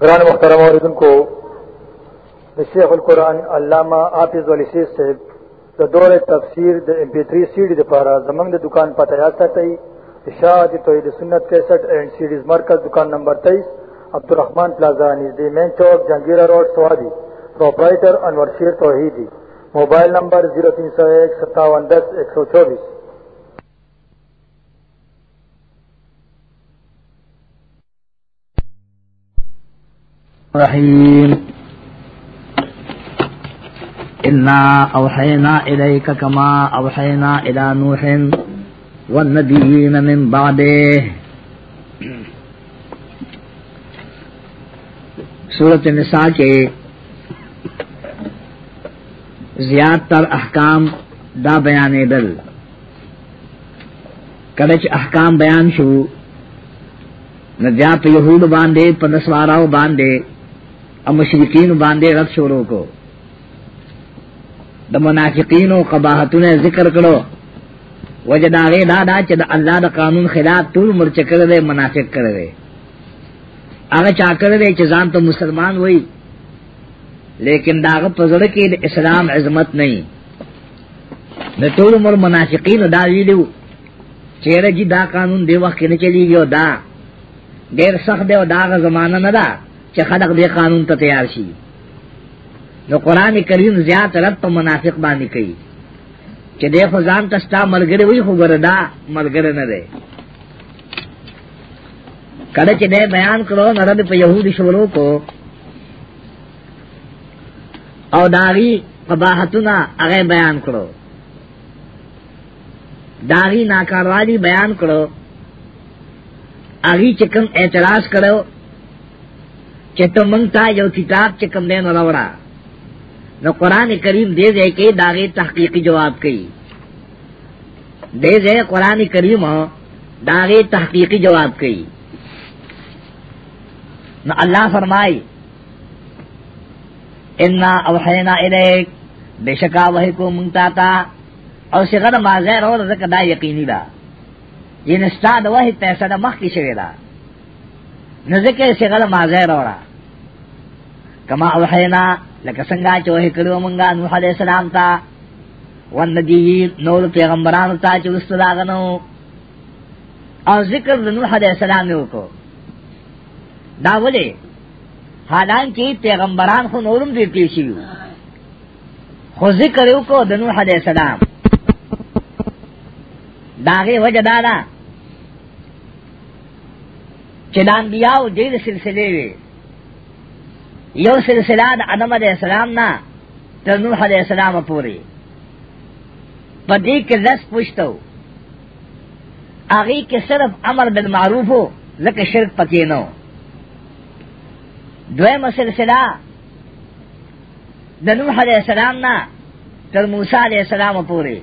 قرآن مخترم آردن کو شیخ القرآن علامہ آفز والی شیخ صاحب د دور تفسیر د ایم پی 3 سیډي د پاره زمنګ د دکان پته یاد ساتئ اشاعت توحید سنت 61 اینڈ سیډیز مرکز دکان نمبر 23 عبدالرحمن پلازا نږدې مین چوک جنگیرا روډ سوادي پرپرایټر انور شیر توحیدی موبایل نمبر 03015710124 الرحيم إنا أوحينا إليك كما أوحينا إلى نوح والنبيين من بعده سورة النساء کے زیاد تر احکام دا بیان دل کلچ احکام بیان شو نہ جا پہ یہود باندھے پہ نسواراؤ باندھے او مشرکین باندې رد شروع کو د منافقین او قباحتونه ذکر کړو وجداغه دا دا چې د الله د قانون خلاف ټول مرچ کړل منافق کړل هغه چا کړل چې ځان ته مسلمان وای لیکن داغه پزړه کې د اسلام عظمت نه د ټول عمر منافقین دا ویلو چیرې دا قانون دی وخت نه چلیږي او دا ډیر سخت دی او دا زمانہ نه ده چې خلق دې قانون ته تیار شي نو قران کریم زیات رد په منافق باندې کوي چې دې فزان کستا ملګری وي خو ګردا ملګری نه دی کله چې دې بیان کړو نو رد په يهودي شولو کو او داغي قباحتونه هغه بیان کړو داغي ناکاروالی بیان کړو اغي چې کوم اعتراض کړو چې ته مونږ ته یو کتاب چې کوم دین راوړا نو قران کریم دې دې کې داغه تحقیقی جواب کوي دې دې قران کریم داغه تحقیقی جواب کوي نو الله فرمای ان اوحینا الیک بشکا وحی کو مونږ ته تا او څنګه ما زه راوړل زکه دا یقیني ده ینستا د وحی پیسې د مخ کې شوی ده نزکه سیغل مازه روڑا کما اوحینا لکه څنګه چې وه کړو مونږه نوح علی السلام ته وندي نور پیغمبرانو ته چې وستو داغنو او ذکر د نوح علی السلام وکړو دا ولې حالان کې پیغمبران خو نورم دې پیل شي خو ذکر وکړو د نوح علی السلام داغه وجه دا ده چې د انبیاو ډېر سلسله وي یو سلسله د آدم علیه السلام نه تر نوح علیه السلام پورې په دې کې لس پښتو هغه کې صرف امر بالمعروف او لکه شرک پکې نه دویمه سلسله د نوح علیه السلام نه تر موسی علیه السلام پورې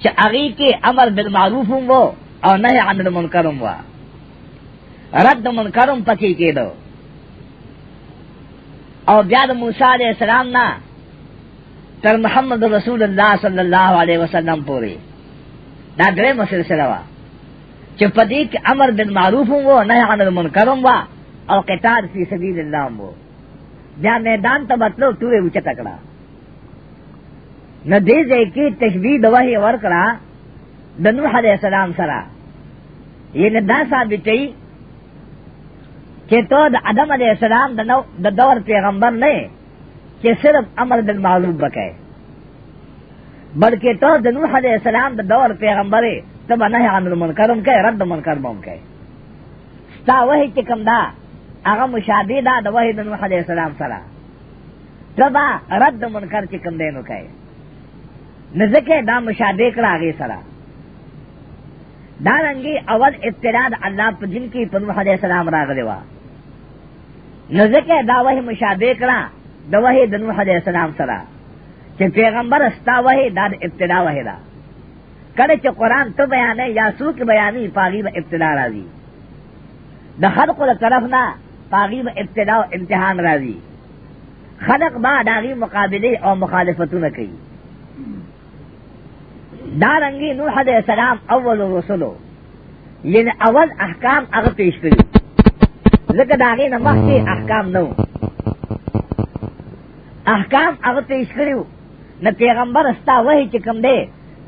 چې هغه کې امر بالمعروف وو او نهي عن المنکر وو رد منکرم پکی کې دو او بیا د موسی علیہ السلام نه تر محمد رسول الله صلی الله علیه وسلم پورې دا درې مسلسله وا چې پدې کې امر بالمعروف وو نه عن المنکر وو او قتال فی سبیل الله وو بیا میدان ته مطلب ټوله وچ تکړه نه دې ځکه تشبیه دوه ورکړه د نوح علیہ السلام سره یې نه دا ثابتې چې تو د ادم علیہ السلام د نو د دور پیغمبر نه چې صرف امر بالمعروف وکړي بلکې تو د نوح علیہ السلام د دور پیغمبر ته نه عن المنکرم کې رد منکر بوم کې ستا وحی چې کوم دا هغه مشابه دا د وحی د نوح علیہ السلام سره تبا رد منکر چې کوم دینو کې نزدکه دا مشابه کړه هغه سره دارنګي اول ابتدا د الله په دین کې په نوح علیہ السلام راغلی و نو ذکر دا وحی مشابه کرا دا وحی د نوح علیہ السلام سره چې پیغمبر استا وحی دا ابتدا وحی دا کله چې قران ته بیانې یا سوق بیانې پاغي به ابتدا راځي د خلق له طرف نه پاغي به ابتدا او امتحان راځي خلق با داغي مقابله او مخالفتونه کوي دارنګي نوح علیہ السلام اول رسولو یعنی اول احکام هغه پیش کړی ذکر داغی نمخ کے احکام نو احکام اگر پیش کریو نہ پیغمبر استا وہی چکم دے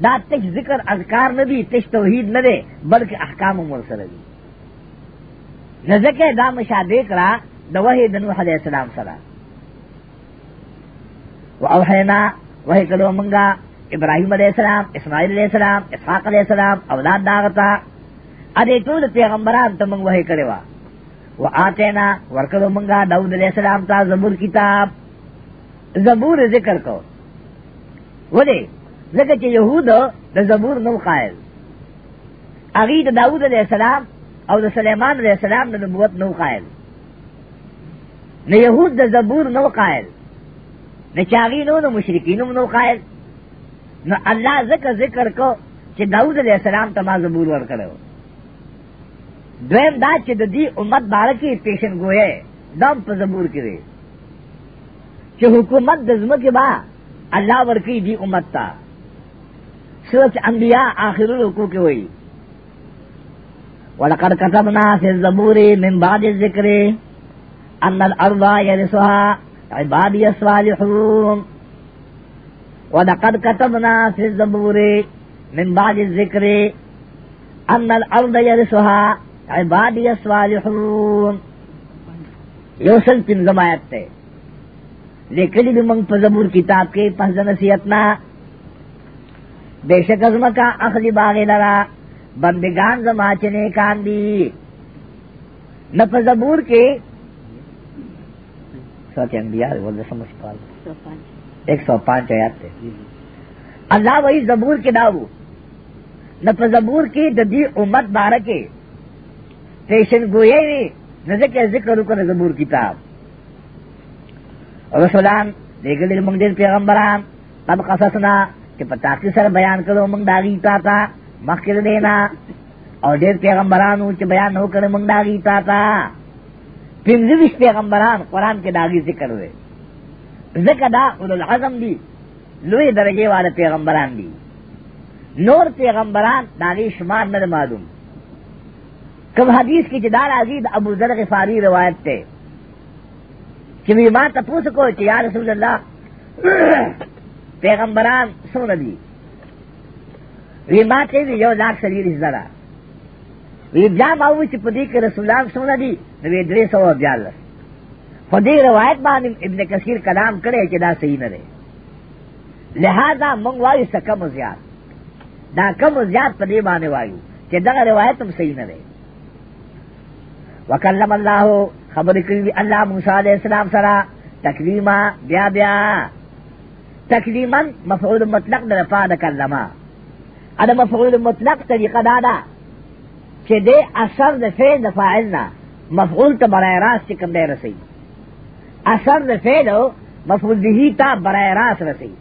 دا تک ذکر اذکار نہ دی تش توحید نہ دے بلکہ احکام مرسل دی نہ ذکر دا مشابہ کرا دا وحی دنو حضر السلام سرا و اوحینا وحی کلو منگا ابراہیم علیہ السلام اسماعیل علیہ السلام اسحاق علیہ السلام اولاد داغتا ادے ټول پیغمبران ته موږ وحی کړی و آتینا ورکلو منگا داود علیہ السلام تا زبور کتاب زبور ذکر کو ولی ذکر چی یہود دا زبور نو قائل اغی دا داود علیہ السلام او دا سلیمان علیہ السلام دا نبوت نو قائل نا یہود دا زبور نو قائل نا چاغینو نا مشرکینو نو قائل نا اللہ ذکر ذکر کو چی داود علیہ السلام تا ما زبور ورکلو دویم دا چې د دې امت بارکی پیشن گوئے دم په زبور کړي چې حکومت د زمکه با الله ورکی دی امت تا سورت انبیاء آخر الرکوع کې وایي ولقد كتبنا في الزبور من بعد الذكر ان الارض يرثها عبادي الصالحون ولقد كتبنا في الزبور من بعد الذكر ان الارض يرثها عبادی الصالحون یو سل پنزم آیت تے لیکلی بھی منگ پزبور کتاب کے پہز نصیحتنا بے شک ازم کا اخلی باغی لرا بندگان زما چنے کان دی نہ پزبور کے سوچ انبیاء بول سمجھ پال ایک سو پانچ آیات تے اللہ وہی زبور کے داو نہ پزبور کی ددی امت بارہ کے پیشن گوئی وی نزکر ذکر کن زبور کتاب رسولان لیگل منگ دیر پیغمبران قد قصصنا کہ پتاکی سر بیان کرو منگ داغی تا تا مخکر دینا اور دیر پیغمبرانو چې بیان ہو کر منگ داغی تا تا پنزویش پیغمبران قرآن کے داغی ذکر ہوئے ذکر دا اولو العظم دی لوی درجے والے پیغمبران دی نور پیغمبران داغی شمار نہ معلوم کم حدیث کی جدار عزید ابو ذر غفاری روایت تے چوی ما تپوس کو چی یا رسول اللہ پیغمبران سون دی وی ما تیوی یو لاکھ سلیر از ذرا وی بیا باوی چی پدی که رسول اللہ سون دی نوی دری سو بیالس خودی روایت بانی ابن کثیر کلام کرے چی دا صحیح نرے لہذا منگ وایو سا کم زیاد دا کم زیاد پدی بانی وایو چی دا روایت ہم صحیح نرے وکلم اللہ خبر کری اللہ موسی علیہ السلام سرا تکلیما بیا بیا تکلیما مفعول مطلق در فاد کلما ادا مفعول مطلق طریقہ دادا چه دے اثر د فعل د فاعلنا مفعول ته برای راست کم دی رسی اثر د فعل مفعول به تا برای راست رسی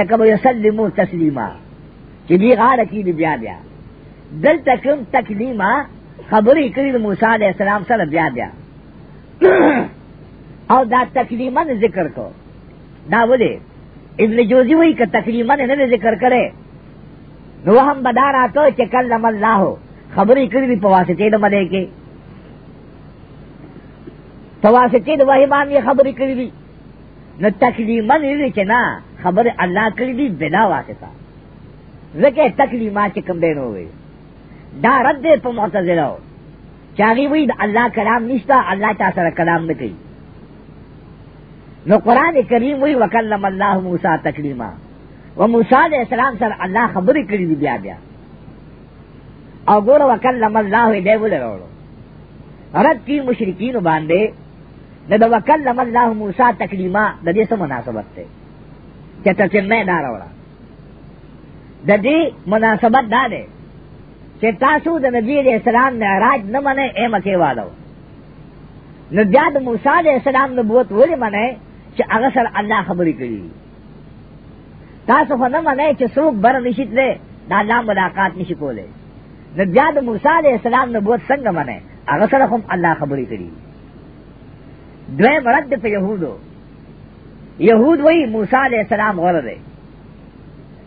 لکه یسلمو تسلیما چې دی غاړه کې بیا بیا دلته کوم تکلیما خبرې کړې د موسی علی السلام سره بیا بیا او دا تقریبا ذکر کو دا ولې ابن جوزی وایي ک تقریبا نه ذکر کړي نو هم بدارا ته چې کلم الله خبرې کړې په واسطه د مده کې په واسطه د وحی باندې خبرې کړې دي نو تقریبا نه چې نه خبر الله کړې دي بلا واسطه زکه تقریبا چې کم دین وایي دا رد دے پا معتظرہ چاگی وی دا اللہ کلام نشتا اللہ چا سر کلام نکی نو قرآن کریم وی وکلم اللہ موسیٰ تکلیما و موسیٰ علیہ السلام سر اللہ خبری کری دی بیا بیا او گورا وکلم اللہ دے بولے روڑو رد کی مشرکین باندے نو دا وکلم اللہ موسیٰ تکلیما دا دے سو مناسبت تے چا ترچن میں دا روڑا دا دے مناسبت دا دے چې تاسو د نبی علیہ السلام معراج نه منئ اے مکه والو نو بیا د موسی علیہ السلام نبوت ولې منئ چې هغه سره الله خبرې کوي تاسو خو نه منئ چې څوک بر نشیت دی دا الله ملاقات نشي کولای نو بیا د موسی علیہ السلام نبوت څنګه منئ هغه سره هم الله خبرې کوي دوی مرد په يهودو يهود وای موسی علیہ السلام غره دی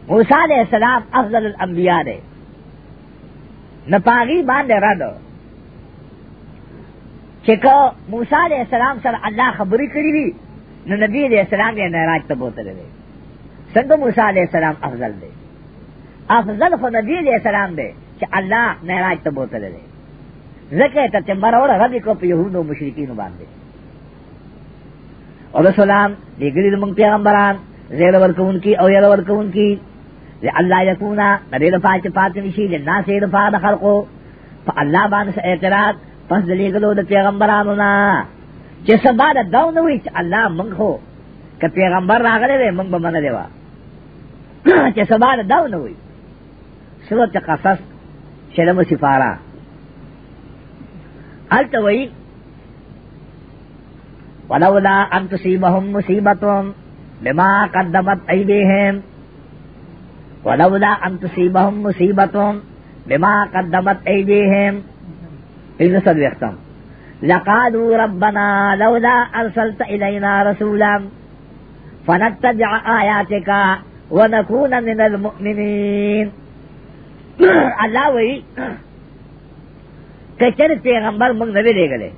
موسی علیہ السلام افضل الانبیاء دی نہ پاگی باندھ رد چکو موسا علیہ السلام سر اللہ خبری کری دی نو نبی علیہ السلام نے ناراج تب ہوتے رہے سنگ موسا علیہ السلام افضل دے افضل خو نبی علیہ السلام دے کہ اللہ ناراج تب ہوتے رہے زکے تے مرور ربی کو یہود و مشرکین باندھے اور سلام لے گری پیغمبران زیر ورکون کی او یل ورکون کی لاللہ یکونا ندی دفاع چی پاتنشی لنا سی دفاع دخل کو پا اللہ بانس اعتراض پس دلیگلو دا پیغمبرانونا چی سبا دا دونوی چی اللہ منگ ہو کہ پیغمبر راگلے دے منگ بمن دے وا چی سبا دا دونوی سورت قصص شلم سفارہ التوئی ولولا ان تصيبهم مصيبه بما قدمت ايديهم ولولا ان تصيبهم مصيبه بما قدمت ايديهم اذا صدقتم لقالوا ربنا لولا ارسلت الينا رسولا فنتبع اياتك ونكون من المؤمنين اللہ وی کہ چر پیغمبر منگ نوی لے گلے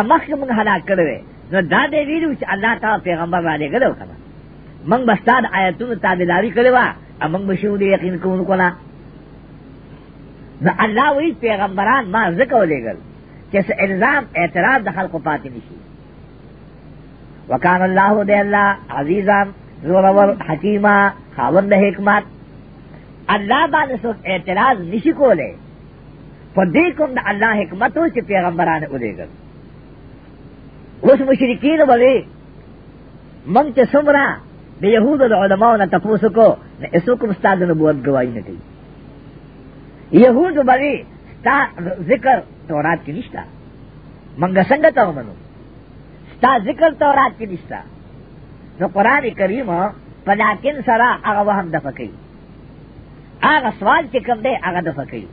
امخ منگ ہلاک کروے نو دا دے ویلو چھ اللہ تعالی پیغمبر را لے گلو کنا منگ بستاد آیتون تابداری کروا امنگ بشو دے یقین کون کنا نہ اللہ وی پیغمبران ما ذکر لے گل جیسے الزام اعتراض دخل کو پاتے نشی وکان اللہ دے اللہ عزیزان زورور حکیمہ خاوند حکمت اللہ بان سوک اعتراض نشی کو لے فدی کم دا اللہ حکمتو چی پیغمبران اولے گل اس مشرکین بلے منگ چی سمرا دے یہود دا علماؤنا تپوسکو نہ ایسو کو استاد نبوت گواہی نہ دی یہود بڑے تا ذکر تورات کی نشتا منگا سنگت ہو منو تا ذکر تورات کی نشتا نو قرآن کریم پلاکن سرا اغا وهم دفکی اغا سوال چکم دے اغا دفکی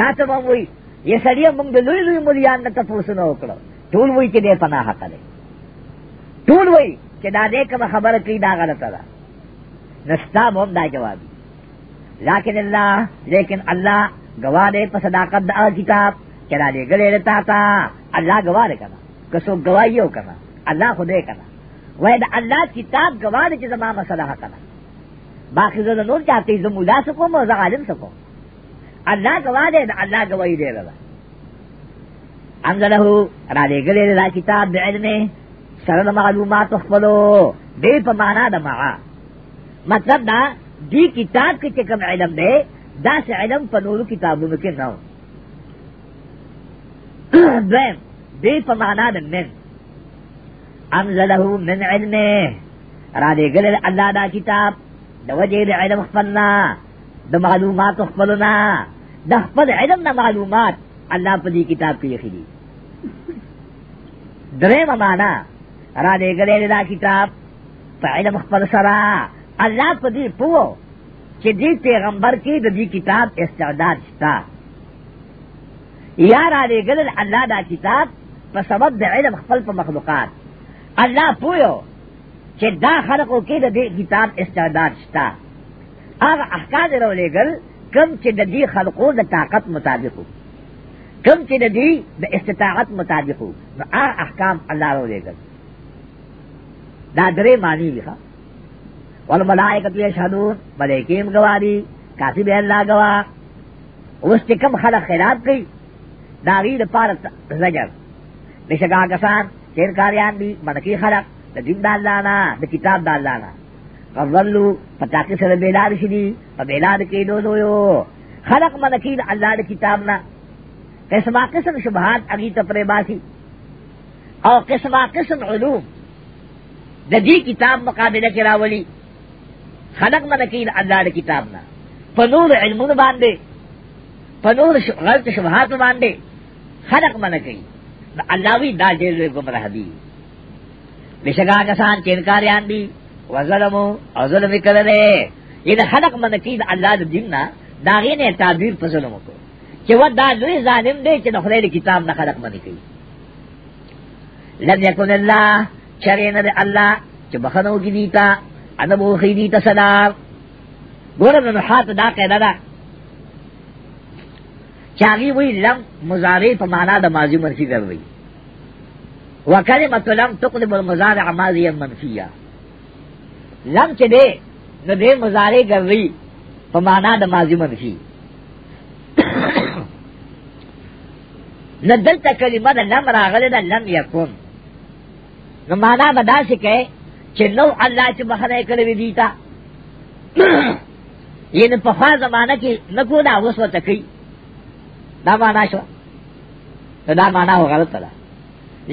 تا تا موی یہ سڑی منگ دلوی لوی ملیان نتا پوسنا اکڑا ټول وای چې دې پناه حق لري ټول وای چې دا دې کوم خبره کوي دا غلطه ده نستا بہم دا جوابی لیکن اللہ لیکن اللہ گواہ دے پا صداقت دا کتاب چلا لے گلے رتا تا اللہ گواہ دے کنا کسو گواہیو کنا اللہ خودے کنا وہ دا اللہ کتاب گواہ دے چیزا ما مسلحہ کنا باقی زدہ نور چاہتی زمولا سکو موزا عالم سکو اللہ گواہ دے دا اللہ گواہی دے رہا انزلہو را لے گلے رتا کتاب دے علمے سرد معلومات اخفلو بے پمانا دا معا مطلب دا دی کتاب کې چې کوم علم دی دا سه علم په نورو کتابونو کې نه و دویم دی په معنا د من انزله من علمه را دې ګل الله دا کتاب د وجه د علم خپلنا د معلومات خپلنا د خپل علم نه معلومات الله په دې کتاب کې یخې دي درې معنا را دې ګل دا کتاب په علم خپل سره اللہ پا دی پوو چی دی پیغمبر کی دی کتاب استعداد شتا یار آلے گلل اللہ دا کتاب پا سبب دا علم خفل پا مخلوقات اللہ پویو چی دا خلقو کی دی کتاب استعداد شتا آغا احکام رو لے گل کم چی دی خلقو دا طاقت مطابقو کم چی دی دا استطاعت مطابقو آغا احکام اللہ رو لے گل دا درے معنی لکھا والملائکۃ یشهدون ملائکیم گواہ دی کافی به الله گواہ اوس چې کوم خلک خلاف کوي دا غیر پار زجر نشګه کسان چې کاریان دي منکی خلق د دین د الله نه د کتاب د الله نه غزلو پتاکی سره بیلار شدی په بیلار کې دو دویو خلق منکی د الله د کتاب نه قسمه قسم شبهات اگی تپری باسی او قسمه قسم علوم د دې کتاب مقابله کې راولي خلق من کین اللہ دے کتاب نا پنور علمون باندے پنور غلط شبہات باندے خلق من کین اللہ وی دا جیل گمراہ دی بشگا کسان چینکاریان دی وظلمو او ظلم کرلے یہ دا خلق من کین اللہ دے دن نا داغی نے تعبیر پر ظلم کو کہ وہ دا لوی ظالم دے کہ نخلے دے کتاب نا خلق من کین لم یکن اللہ چرین دے اللہ چھ بخنو کی دیتا انا بوخی دیتا صدار گورا دا نحات دا قیدا دا چاگی وی لم مزارع پا مانا دا ماضی منفی کر رہی وکلمت لم تقلب المزارع ماضی منفیہ لم چه دے نو دے مزارع کر رہی پا مانا دا ماضی منفی نہ دل تک کلمہ دا لم راغل دا لم یکن نو مانا بدا سکے چې نو الله چې مخنه کړې دي تا ین په فا زمانہ کې نکو دا اوس وته کوي دا معنا شو دا معنا وغلط ده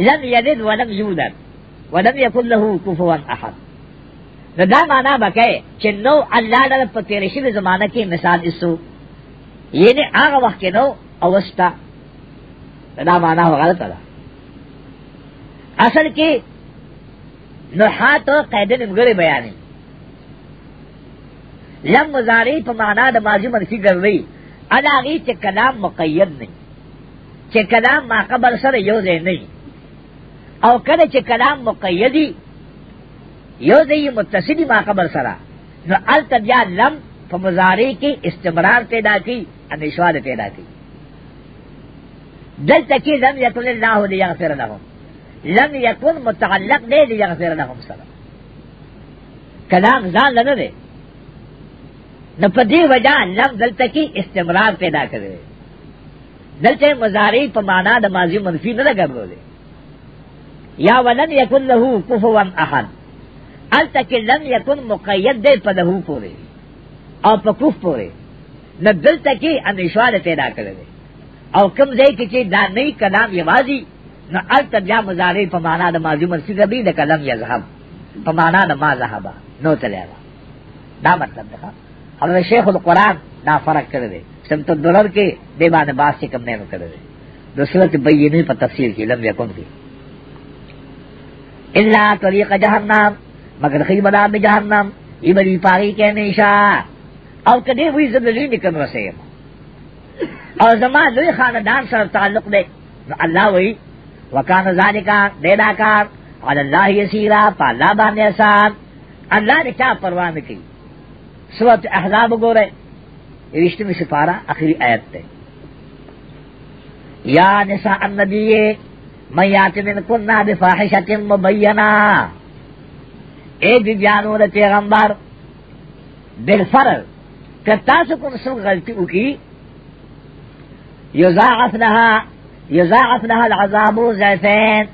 لم یلد ولم یولد ولم یکن له کفوا احد دا معنا بکې چې نو الله د په تیر شي زمانہ کې مثال ایسو یعنی هغه وخت کې نو اوستا دا معنا وغلط ده اصل کې نو حات قاعده نیمګړی بیانې لم مضارع په معنا د ماضی منفی ګرځي ادا هغه چې کلام مقید نه چې کلام ما قبل سره یو ځای نه او کله چې کلام مقیدی یو ځای متصلی ما قبل سره نو ال تبیا لم په مضارع کې استمرار پیدا کی انشواد پیدا کی دلته کې لم یتل الله دی یغفر لهم لم یکن متعلق دے دی یغفر لهم سلام کلام ځان لنه دی نو په دې وجہ لم دلته کې استمرار پیدا کړي دلته مضارع په معنا د ماضی منفی نه لګولې یا ولن یکن له کفوا احد التک لم یکن مقید دی په له پورې او په کوف پورې نو دلته کې انشاء پیدا کړي او کم ځای کې چې دا نه کلام یوازې نو الته بیا مضارع په معنا د ماضی منصوب دی د کلم یذهب په معنا د ما ذهب نو تلیا دا مطلب ده حضرت شیخ القرآن دا فرق کړی دی سمت الدولر کې د باندې باس کې کم نه نو کړی دی د سورت بیینې په تفسیر کې لم یکون دی الا طریق جهنم مگر خی بدا به جهنم ای بری پاری کې نشا او کدی وی زدلی نکم رسیم او زما لوی خاندان سره تعلق دی الله وی وکان ذالکا دیدا کار علی اللہ یسیرا پا اللہ باندے آسان اللہ نے کیا پرواہ نہ کی سورت احزاب گو رہے رشت میں سپارہ آخری آیت تے یا نساء النبی من یات من کننا بفاحشت مبینا اے بیانو دے پیغمبر بالفرض کہ تاسو کن سو غلطی اکی یضاعف لها یضاعف لها العذاب ضعفین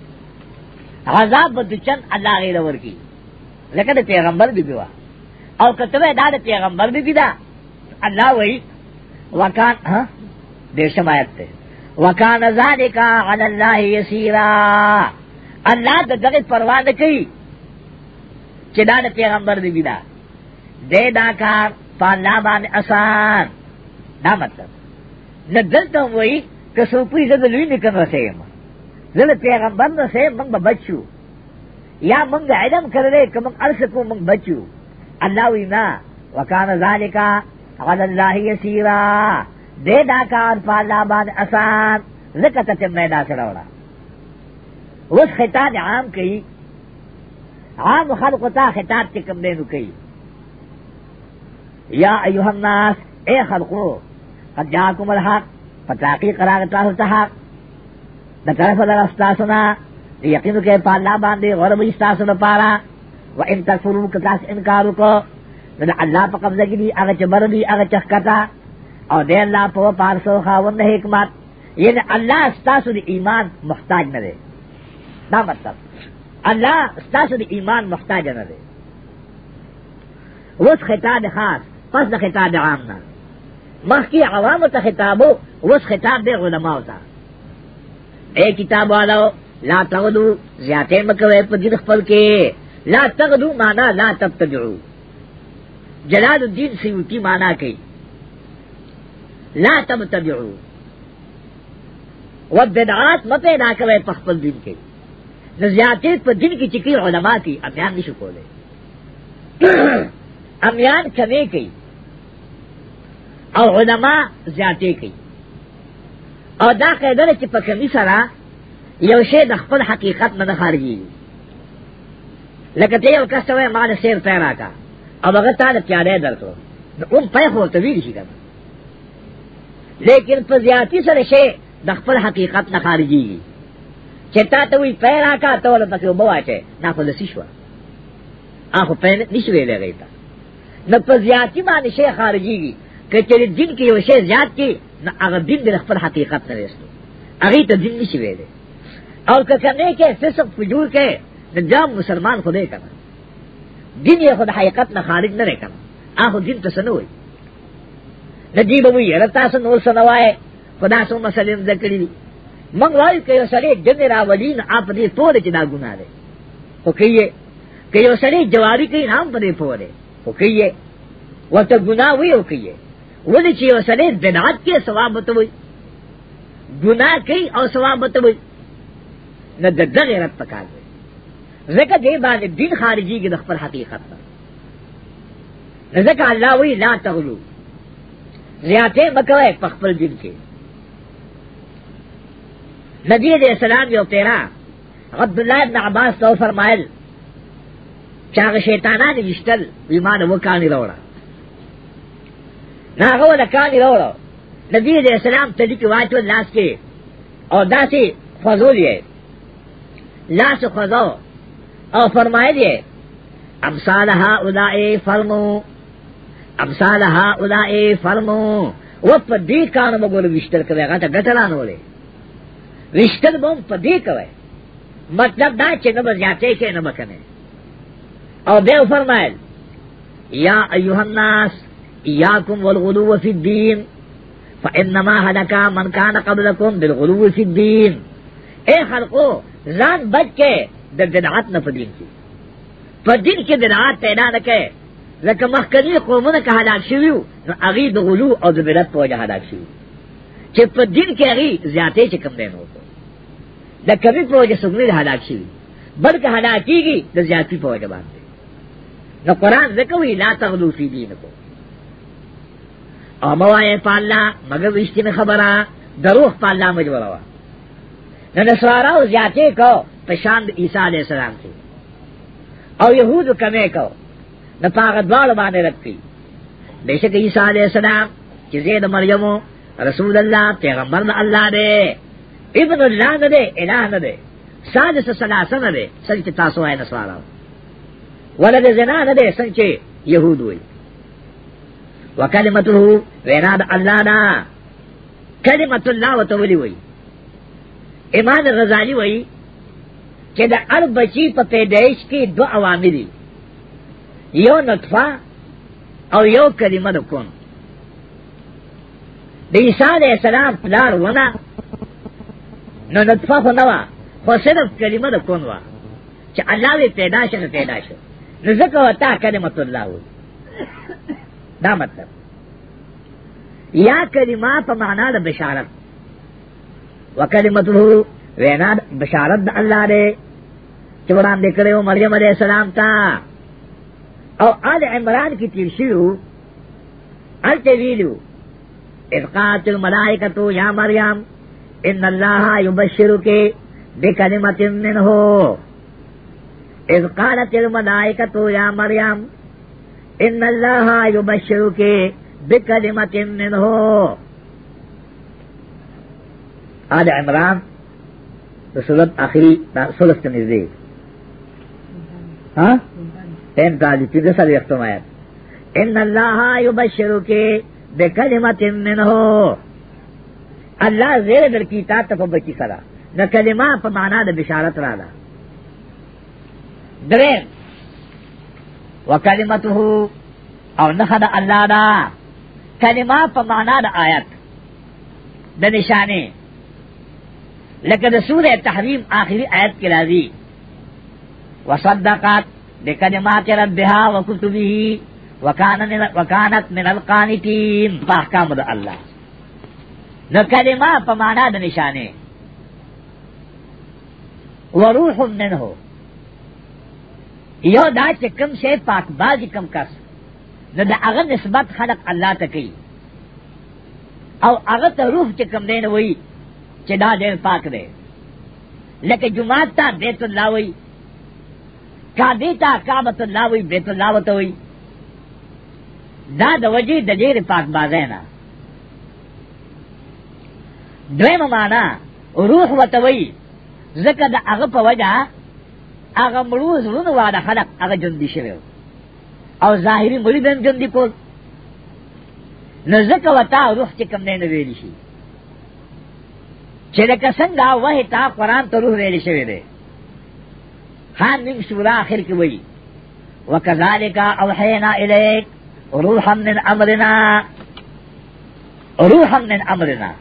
عذاب بد چن الله غیر ور کی لکه پیغمبر بی بیوا او کتبه دا د پیغمبر بی بی دا الله وی وکان ها دیشم آیت ته وکان ذالک علی الله یسیرا الله د دغه پروا نه کوي چې دا د پیغمبر بی بی دا دې دا کار په الله باندې آسان دا مطلب نه دلته وی که سوپوی زد لوی نکن وسیم زل پیغمبر نسیم منگ بچو یا منگ علم کرلے که منگ عرص کو منگ بچو اللہ وینا وکان ذالکا علی اللہ یسیرا دے دا کار پا اللہ بان اسان زکتا چم نیدا سروڑا اس خطاب عام کئی عام خلق تا خطاب چکم دینو کئی یا ایوہ الناس اے خلقو قد جاکم الحق پتاقی قرار تاسو ته د طرف در تاسو نه یقین کې په الله باندې غرب تاسو نه پاره و ان تکفروا کتاس انکار وکړو نو الله په قبضه کې دی هغه جبر دی هغه چخکتا او دې الله په پارسو خاوند حکمت یعنی الله تاسو د ایمان محتاج نه دی دا مطلب الله تاسو د ایمان محتاج نه دی اوس خطاب خاص پس د خطاب عام نه مخکی عوام ته خطابو اوس خطاب دی علماء ته اے کتاب والو لا تغدو زیاته مکوې په دې خپل کې لا تغدو معنا لا تبتدعو جلال الدین سیوطی معنا کوي لا تبتدعو وبدعات مته پیدا کوي په خپل دین کې زیاته په دین کې چې علماء دي امیان نشو کولای امیان کمه کوي او علماء زیاته کوي او دا قاعده ده چې په کمی سره یو شی د خپل حقیقت نه خارجي لکه ته یو کس ته وایې ما د سیر ته راکا او هغه تا د پیاده درکړو نو اون پې خو ته ویل شي کنه لیکن په زیاتی سره شی د خپل حقیقت نه خارجي چې تا ته وی پې راکا ته ول پکې وبواچې نه خو لسی شو اخو پې نشوي لګیتا نو په زیاتی باندې شی خارجيږي کچری دین کې یو شی زیات کې نو هغه دین د خپل حقیقت سره وستو هغه ته دین نشي ویلې او کچنه کې فسق فجور کې نجام مسلمان خو نه کړه دین یې خو د حقیقت نه خارج نه کړه هغه دین ته سنوي نجیب وی را تاسو نور سنوای خدا سو مسلم ذکرې موږ وایو کې یو سړی جن راولین اپ دې تور چې دا ګناه ده خو کې کې یو سړی جواری کوي نام پرې پوره خو کې ورته ګناه وی او کې ولی چی وسلے بدعت کے ثواب متوئی گناہ کی او ثواب متوئی نہ دد غیرت پکار گئی زکا دے بعد دین خارجی کی دخل حقیقت پر زکا اللہ وی لا تغلو زیادہ مکوے پخپل دین کے نبی علیہ السلام یو تیرا عبداللہ ابن عباس تو فرمائل چاہ شیطانہ نے گشتل ویمان وکانی روڑا ناغه ولا کانی راوړو نبی دې اسلام ته دې کې واچو لاس کې او داسې فضول یې لاس خدا او فرمایلی امثال ها اولائے فرمو امثال ها اولائے فرمو و په دې کار مګول وشتر کوي هغه ته ګټلان ولې وشتر بم په دې کوي مطلب دا چې نه بځاتې کې نه مکنه او به فرمایل یا ایوه الناس ایاکم والغلو فی الدین فانما هلکا من کان قبلکم بالغلو فی الدین اے خلقو ځان بچ کې د بدعت نه پدین کی پدین کې بدعت پیدا نه کې لکه مخکنی قومونه که هلاک شویو نو هغه د غلو او د بدعت په وجه هلاک شوی چې په دین کې هغه زیاتې چې کم دین وته د کمی په وجه څنګه هلاک شوی بلکې هلاکیږي د زیاتی په وجه باندې نو قران ذکر وی لا تغلو فی دینکم او موائے پالا مگر رشتی میں خبرہ دروح پالا مجبورا ہوا نہ نسوارا زیادے کو پشاند عیسیٰ علیہ السلام کی او یہود کمے کو نہ پاغدوار بانے رکھتی بے شک عیسیٰ علیہ السلام کہ زید مریم رسول اللہ پیغمبر نہ اللہ دے ابن اللہ نہ دے الہ نہ دے سادس سلاسہ نہ دے سنچ تاسو ہے نسوارا ولد زنا نہ دے سنچ یہود ہوئی وکلمته وینا د الله دا کلمت الله وتولی وی امام غزالی وی چې د هر بچی په پیدایش کې دو عوامل دي یو نطفه او یو کلمه د کون د عیسی علیه السلام پلار ونه نو نطفه خو نه وه خو صرف کلمه د کون وه چې الله وی پیدا شنه پیدا شو نو ځکه وتا کلمت الله وی دا مطلب یا کلمه په معنا د بشارت وکلمته وینا بشارت د الله دی چې وړاندې کړو مریم علیه السلام ته او آل عمران کی تیر شیو الته ویلو اذقات الملائکتو یا مریم ان الله یبشرک بکلمت منه اذ قالت الملائکتو یا مریم ان اللہ یبشرو کے بکلمت منہو آل عمران سورت آخری سورت نزدی ہاں پینتالیس تیرہ سال یکتم آیت ان اللہ یبشرو کے بکلمت منہو اللہ زیر در کی تا تفب کی سرا نہ کلمہ پمانا د بشارت رالا درین وکلمته او نه خد الله دا کلمه په معنا د آیت د نشانه لکه د سوره تحریم آخری آیت کې راځي وصدقت بکلمات ربها وكتبه وكانت وكانت من القانتين فاحكام د الله نو کلمه په معنا د نشانه وروح منه یو دا چې کم شی پاک باز کم کس نو دا هغه نسبت خلق الله ته کوي او هغه ته روح چې کم دین وای چې دا دې پاک دی لکه جمعه ته بیت الله وای کعبه ته کعبۃ الله وای بیت الله وته وای دا د وجې د ډېر پاک باز نه دویمه معنا روح وته وای زکه دا هغه په وجه هغه مړو زړونو واده خلق هغه جندي شوی او ظاهري مړي دم جندي کول نو زکه وتا روح چې کم نه نه ویل شي چې لکه څنګه وه تا قران ته روح ویل شوی دی خان نیم سورا اخر کې وایي وکذالک اوحینا الیک روحا من امرنا روحا من امرنا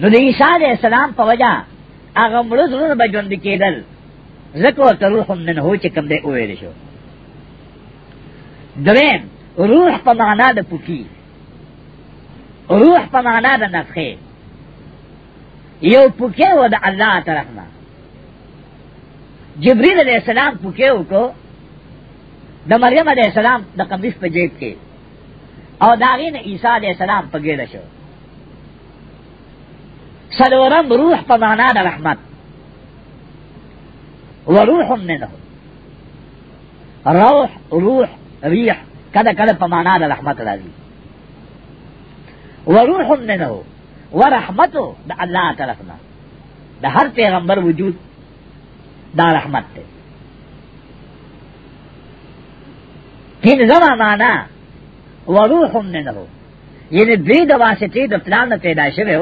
نو د عیسی علیہ السلام په وجہ هغه مړو زړونه به ژوندي کېدل ځکه ورته روح من هو چې کوم دی وویل شو دویم روح په معنا د پوکی روح په معنا د نفخې یو پوکی و د الله طرف نه جبريل عليه السلام پوکی وکړو د مریم عليه السلام د قمیص په جیب کې او داغین عیسی علیہ السلام په ګیره شو سلورم روح په معنا د رحمت وروح منه روح روح ریح کله کله په معنا د رحمت راځي وروح منه ورحمته د الله طرفنا د هر پیغمبر وجود دا رحمت ته تین زما معنا وروح منه یعنی دې د واسطې د پلان پیدا شوی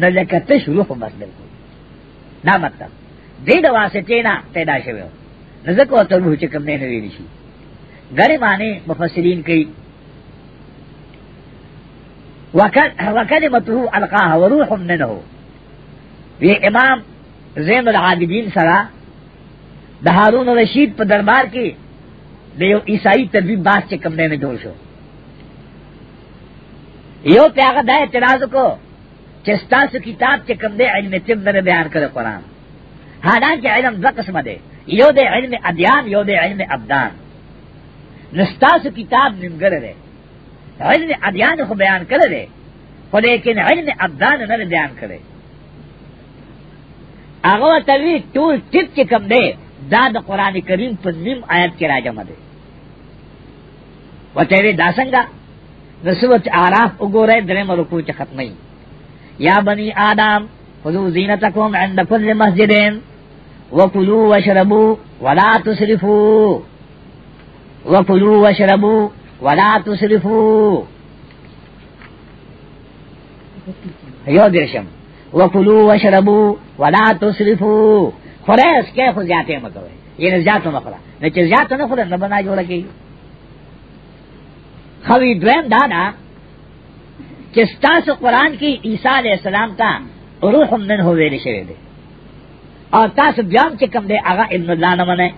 نہ لکه تش روح بس بالکل دا مطلب دې د واسطې نه پیدا شوی نو ځکه ته روح چې کوم نه ویل شي غری باندې مفسرین کوي وکلمته القاها وروح منه وی امام زین العابدین سره د هارون رشید په دربار کې د یو عیسائی طبيب باس چې کوم نه جوړ شو یو پیاغه دا اعتراض کو چستا سو کتاب چکم دے علم طب میں بیان کرے قرآن حالانکہ علم دو قسم دے یو دے علم ادیان یو دے علم ابدان نستا سو کتاب نمگر دے علم ادیان کو بیان کرے دے خو لیکن علم ابدان نہ بیان کرے اغوا توی ټول ټیک چې کوم دی دا د قران کریم په نیم آیت کې راځم دی وته وی دا څنګه رسوت اعراف وګورئ درې مرکو چې ختمه یا بنی آدم خذو زینتکم عند کل مسجدین وکلو وشربو ولا تسرفو وکلو وشربو ولا تسرفو یو درشم وکلو وشربو ولا تسرفو خورے اس کے خود جاتے مکوے یہ نزیاتو مخورا نچے زیاتو نخورا نبنا جو رکی خوی دویم دادا چستاس قرآن کی عیسیٰ علیہ السلام تا روح من ہوئے لشوے دے اور تاس بیام چکم دے آغا ابن اللہ نمن ہے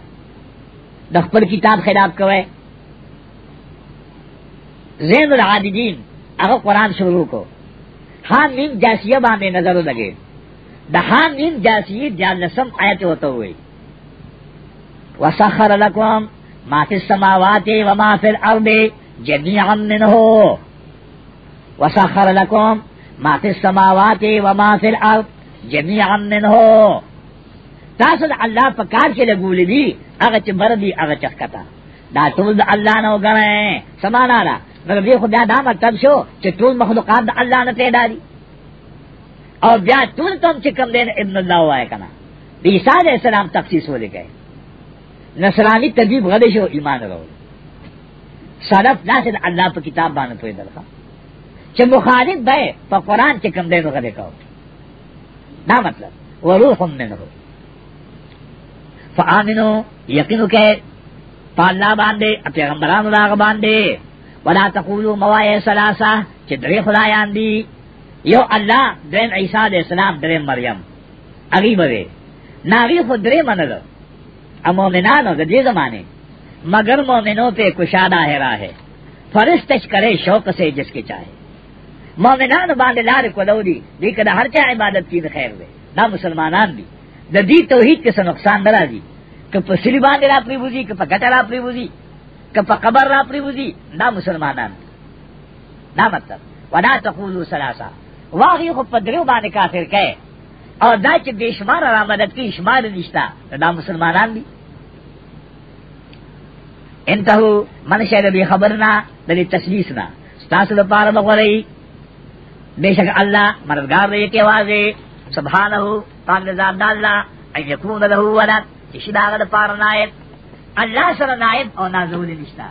دخپر کتاب خلاف کوئے زین العابدین آغا قرآن شروع کو حان نیم جاسیہ با میں نظر لگے دا حان نیم جاسیہ جالسم آیت ہوتا ہوئی وَسَخَرَ لَكُمْ مَا فِي السَّمَاوَاتِ وَمَا فِي الْأَرْضِ جَمِيعًا مِّنْهُ وسخر لكم ما في السماوات وما في الارض جميعا منه تاسو د الله په کار کې لګولې دي هغه چې بر دي هغه چکتا دا ټول د الله نه وګڼه سمانا را نو دې خدای دا مطلب شو چې ټول مخلوقات د الله نه پیدا دي او بیا ټول تم چې کوم دین ابن الله وای کنه د عیسی علیه السلام تخصیص ولګي نصرانی تدیب غلی شو ایمان ورو صرف ناسد الله په کتاب باندې پوهېدل ښه چې مخالف به په قران کې کم دی نو غلې کو دا مطلب وروح منه فآمنو یقینو کې پالنا باندې پیغمبرانو داغ باندې ولا تقولوا موایع ثلاثه چې درې خدایان دي یو الله دین عیسی علیہ السلام درې مریم اغي به ناغي خو درې منل ا مومنانو د دې زمانه مگر مومنوں پہ کشادہ ہے راہ ہے فرش تش کرے شوق سے جس کی چاہے مومنان باندې لار کولو دي دې کده هر چا عبادت کی خیر دی دا مسلمانان دي د دې توحید کې څه نقصان نه راځي که په سلی باندې را پری وځي که په ګټه را پری وځي که په قبر را پری وځي دا مسلمانان دي دا مطلب ودا تقولو سلاسا واغی خو په دریو باندې کافر کئ او دا چې بشمار را مدد کی شمار نشتا دا مسلمانان دي انتهو من شهر بی خبرنا دلی تسلیسنا ستاسو دا پارا بغورئی بے شک اللہ مددگار دے کے واضح سبحانہ پاک نظام دا اللہ ان یکون لہو ولد چشی داغد پار نائب اللہ سر نائب او نازول نشتا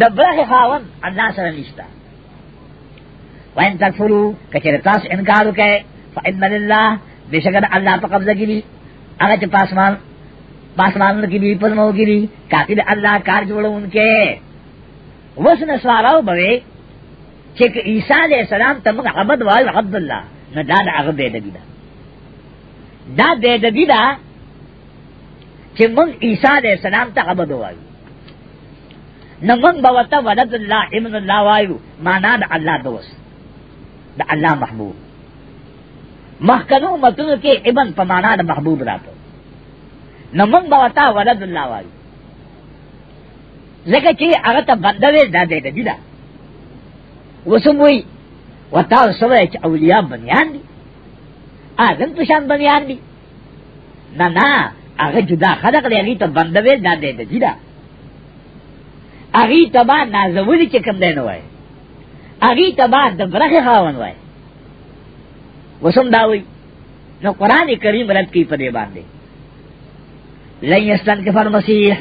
دبرہ خاون اللہ سر نشتا وین تکفرو کچر تاس انکارو کے فإن للہ بے شک اللہ پا قبضہ کی لی اگر چھ پاسمان پاسمان کی لی پزمو کی لی کافی اللہ کار جوڑو ان کے وسن سواراو بوے چې عیسی علیہ السلام ته موږ عبد وایو عبد الله نه دا هغه بے دبی دا دا بے دبی دا چې موږ عیسی علیہ السلام ته عبد وایو نه موږ به وته ولد الله ابن الله وایو معنا د الله دوست د الله محبوب مخکنو متونو کې ابن په معنا د محبوب راته نه موږ به وته ولد الله وایو لکه چې هغه ته بندوي دا بے دبی دا, دا وسموي وتا سوي چې اولیاء بنیان دي اذن په شان بنیان دي نه نه هغه جدا خلق دی هغه ته بنده ویل نه دی دی دا هغه ته با نازولی چې کوم دی نه وای هغه ته با د برخه خاون وای وسم دا وای نو قران کریم رد کی په دې باندې لن یستن کفر مسیح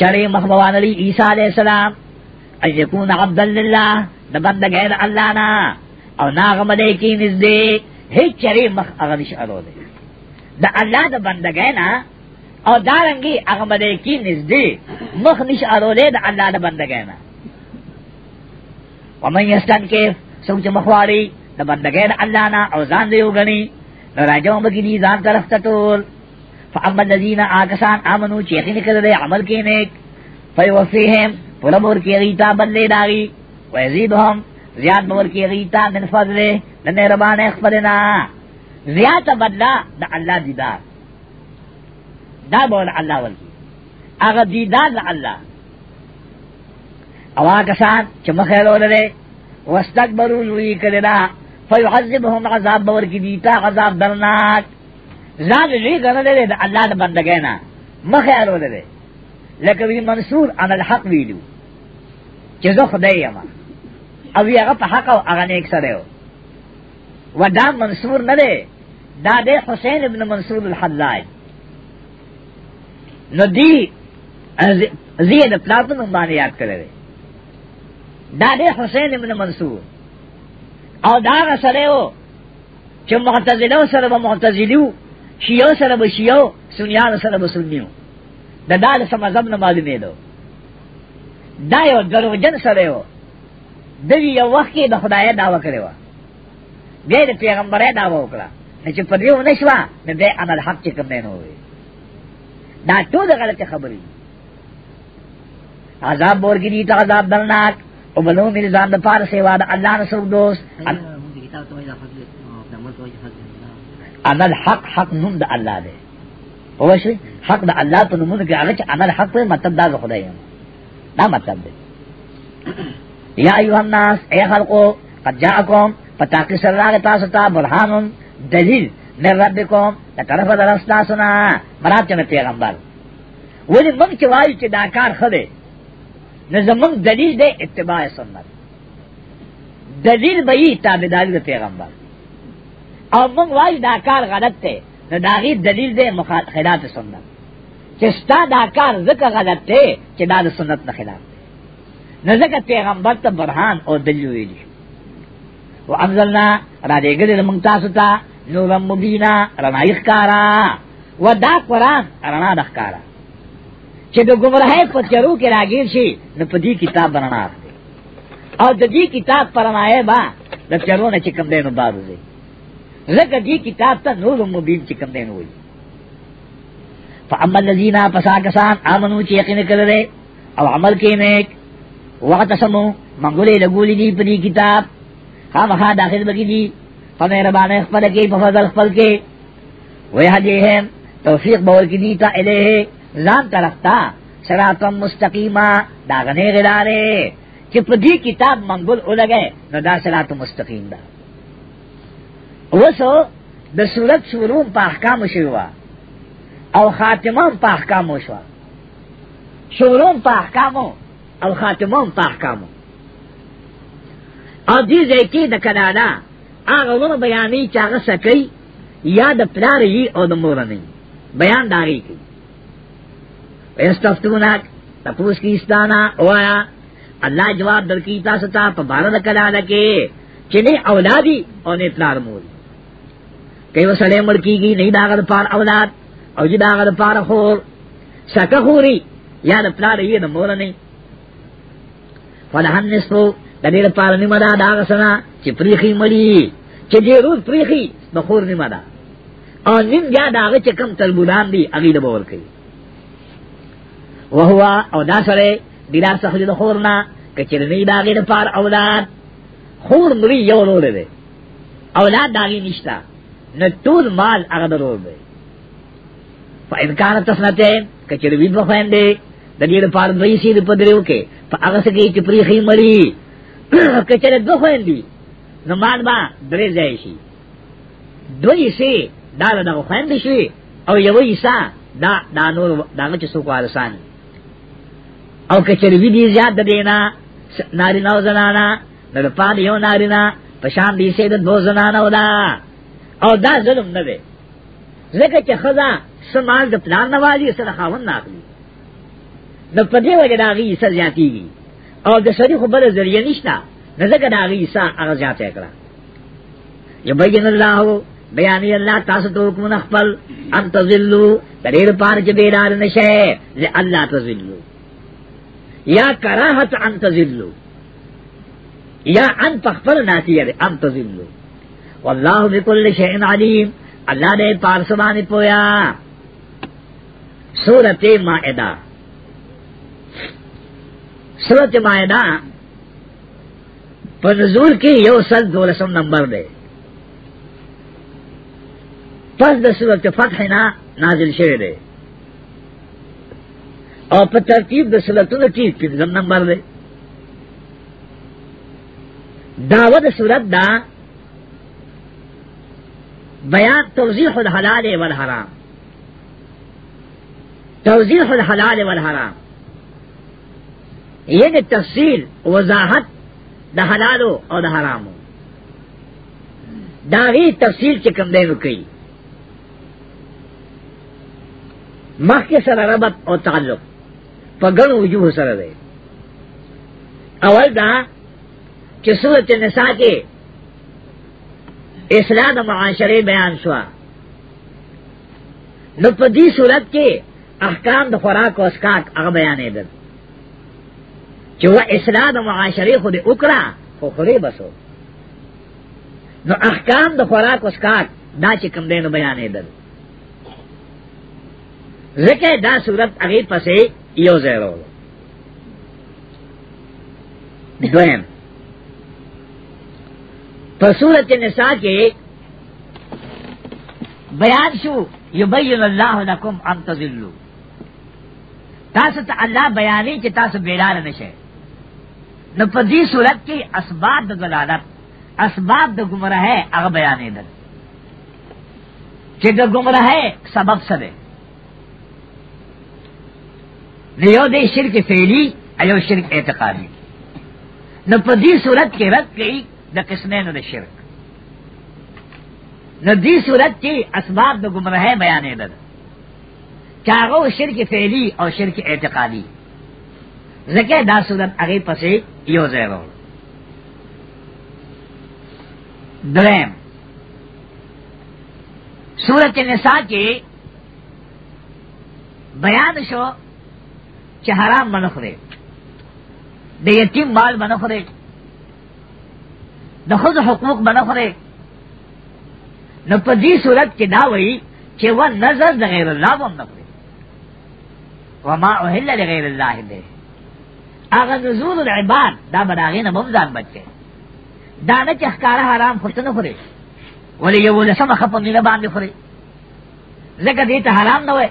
چرے محبوان علی عیسی علیہ السلام ان یکون عبد اللہ د بندګۍ د الله نه او ناغه مده کې نږدې هیڅ چری مخ هغه نشالو دی د الله د بندګۍ نه او دارنګي هغه مده کې نږدې مخ نشالو دی د الله د بندګۍ نه ومن یستن کې سوچ مخواري د بندګۍ د الله نه او ځان دی وګڼي راځو به کې ځان طرف ته ټول فاما الذين آكسان آمنوا چیخی نکل دے عمل کے نیک فیوفیہم پرمور کی غیتا بدلے داغی ویزیدهم زیاد بور کی غیتا من فضل لنے ربان اخفرنا زیادہ بدلا دا اللہ دیدار دا بول اللہ والکی اگر دیدار دا اللہ اوا کسان چمخیر ہو لرے وستقبروا لوی کرنا فیعذبهم عذاب بور کی دیتا عذاب درناک زاد لوی کرنا لرے دا اللہ دا بندگینا مخیر ہو لرے لکوی منصور عن الحق ویلو چیزو خدای امان او هغه په حق او هغه نیک سره و دا منصور نه دی دا دی حسین ابن منصور الحلاج نو دی زید پلاتن باندې یاد کړی دا دی حسین ابن منصور او دا سره و چې معتزله سره به معتزلیو شیعو سره به شیعو سنیانو سره به سنیو د دا د سمذهب نه معلومېدو دا یو دروغجن سره و دوی یو وخت کې د خدای دعوه کړې و بیا د پیغمبرې دعوه وکړه چې په دې ونه شوه نو به عمل حق چې کوم نه وي دا ټول غلطه خبرې عذاب ورګی ته عذاب درناک او بلو مې ځان د پاره سیوا د الله رسول دوست عمل حق حق نوم د الله دی اوشي حق د الله په نوم کې هغه چې عمل حق په مطلب دا خدای دا مطلب دی یا ایوہ الناس اے خلقو قد جاکم پتاکی سر راگ تاستا برحانم دلیل من ربکم لطرف درستا سنا مراد چنے پیغمبر ولی منگ چوائیو چی داکار خدے نظمنگ دلیل دے اتباع سنت دلیل بئی تابداری دے پیغمبر اور منگ وائی داکار غلط تے نہ داغی دلیل دے خلاف سنت چستا داکار ذکر غلط تے چی دا سنت نہ خلاف نزکه پیغمبر ته برهان او دلیل ویلی و انزلنا را دې ګلې موږ تاسو ته نور مبینا رڼا ښکارا و دا قران رڼا د ښکارا چې د ګمراهۍ په چرو کې راګیر شي نو په دې کتاب رڼا او د دې کتاب پرمایه با د چرو نه چې کوم دینو باروزي لکه دې کتاب ته نور مبین چې کوم دینو وي فاما الذين فساكسان امنوا چې یقین کړل او عمل کې نیک وقت سمو منگولی لگولی دی پدی کتاب خام خواہ داخل بکی دی فمیر بانے اخفل کے پفضل اخفل کے ویہا جے ہیں توفیق بول کی دیتا علیہ زان ترختا سراتم مستقیما داغنے غلارے کہ پدی کتاب منگول اولا گئے ندا سراتم مستقیم دا وسو دا صورت شورون پا احکام شروع او خاتمان پا احکام شروعا شورون پا احکامو او خاتمه هم پاک کامو او دې ځای کې د کنانا هغه ور بیانې چې هغه سکی یا د پلار یي او د مور نه بیان داری کی ویستفتونک تپوس کی استانا اوایا الله جواب درکی تاسو ته په بار د کنانا کې چې نه اولادي او نه پلار مور کوي وسړې مړ کیږي نه داغه پار اولاد او چې داغه پار خور سکه خوري یا د پلار یي د مور نه فلحن نصفو د دې لپاره نیمه دا دا غسنا چې پریخي مړی چې دې روز پریخي نو خور نیمه دا او نیم بیا دا هغه چې کم تلبودان دي هغه د باور کوي وهو او دا سره بلا سخل د خورنا کچرنی دا غیر پار اولاد خور مری یو لور دی اولاد داغی نشتا نو ټول مال هغه درور دی فإن كانت تصنتين كچر ويد وفين دي د دې لپاره دوی سي په دریو کې په هغه څه کې چې پریخي مړی کچره دوه خويندې نو مان با درې ځای شي دوی سي دا دغه خويندې شي او یو عیسا دا دا نور دا چې څوک وارسان او کچره وی دي زیات دینا ناری نو زنانا نو پاد یو نارینا پشان دې سي د دو زنانا ودا او دا ظلم نه دی ځکه چې خدا سمال د پلان نوازي سره خاون نه اخلي نو په دې وجه دا غي سر زیاتیږي او د سړي خو بل ذریعہ نشته نه ځکه دا غي سر هغه زیاته کړه یبین الله بیان الله تاسو ته حکم نه خپل ان تذلوا دلیل پار چې بیلار نشه ل الله تذلوا یا کراهت ان تذلوا یا ان تخفل ناتیه ده ان تذلوا والله بكل شيء عليم الله دې پارسوانی پویا سورته مائده سورت مائدہ پر نزول کی یو سل دولسم نمبر دے پس دا سورت فتح نا نازل شوئے دے اور پر ترتیب دا سورتوں کی پنزم نمبر دے دعوت سورت دا بیان توضیح الحلال والحرام توضیح الحلال والحرام یہ کہ تفصیل وضاحت دا حلالو اور دا حرامو داغی تفصیل چکم دے نکی مخ کے سر ربط اور تعلق پگن وجوہ سر دے اول دا کہ صورت نسا کے اصلاح دا معاشرے بیان شوا نو پدی صورت کے احکام دا خوراک و اسکاک اغ بیانے دل چې و اصلاح د معاشري خو دې وکړه خو خوري بسو نو احکام د خوراک اسکات دا چې کوم دینو بیانې دل زکه دا صورت هغه پسې یو ځای راو دویم په صورت نساء کې بیان شو یبین الله لكم ان تذلوا تاسو ته الله بیانې چې تاسو بیلار نشئ نو په دې صورت کې اسباب د دلالت اسباب د گمراهه هغه بیانې ده چې د گمراهه سبب څه ده یو دې شرک فعلی ایو شرک اعتقادي نو په دې صورت کې رد کړي د قسمینو د شرک نو دې صورت کې اسباب د گمراهه بیانې ده چاغو شرک فعلی او شرک اعتقادي زکه دا صورت هغه پسې یو ځای راو درم سورت نساء کې بیان شو چې حرام منخره د یتیم مال منخره د خود حقوق منخره نو په دې صورت کې دا وایي چې و نظر د غیر الله باندې وما اهل لغیر الله به هغه نزول العباد دا بداغې نه ممزان بچي دا نه چې ښکارا حرام خورته نه خوري ولی یو له سمخه په میله باندې خوري ځکه دې ته حرام نه وای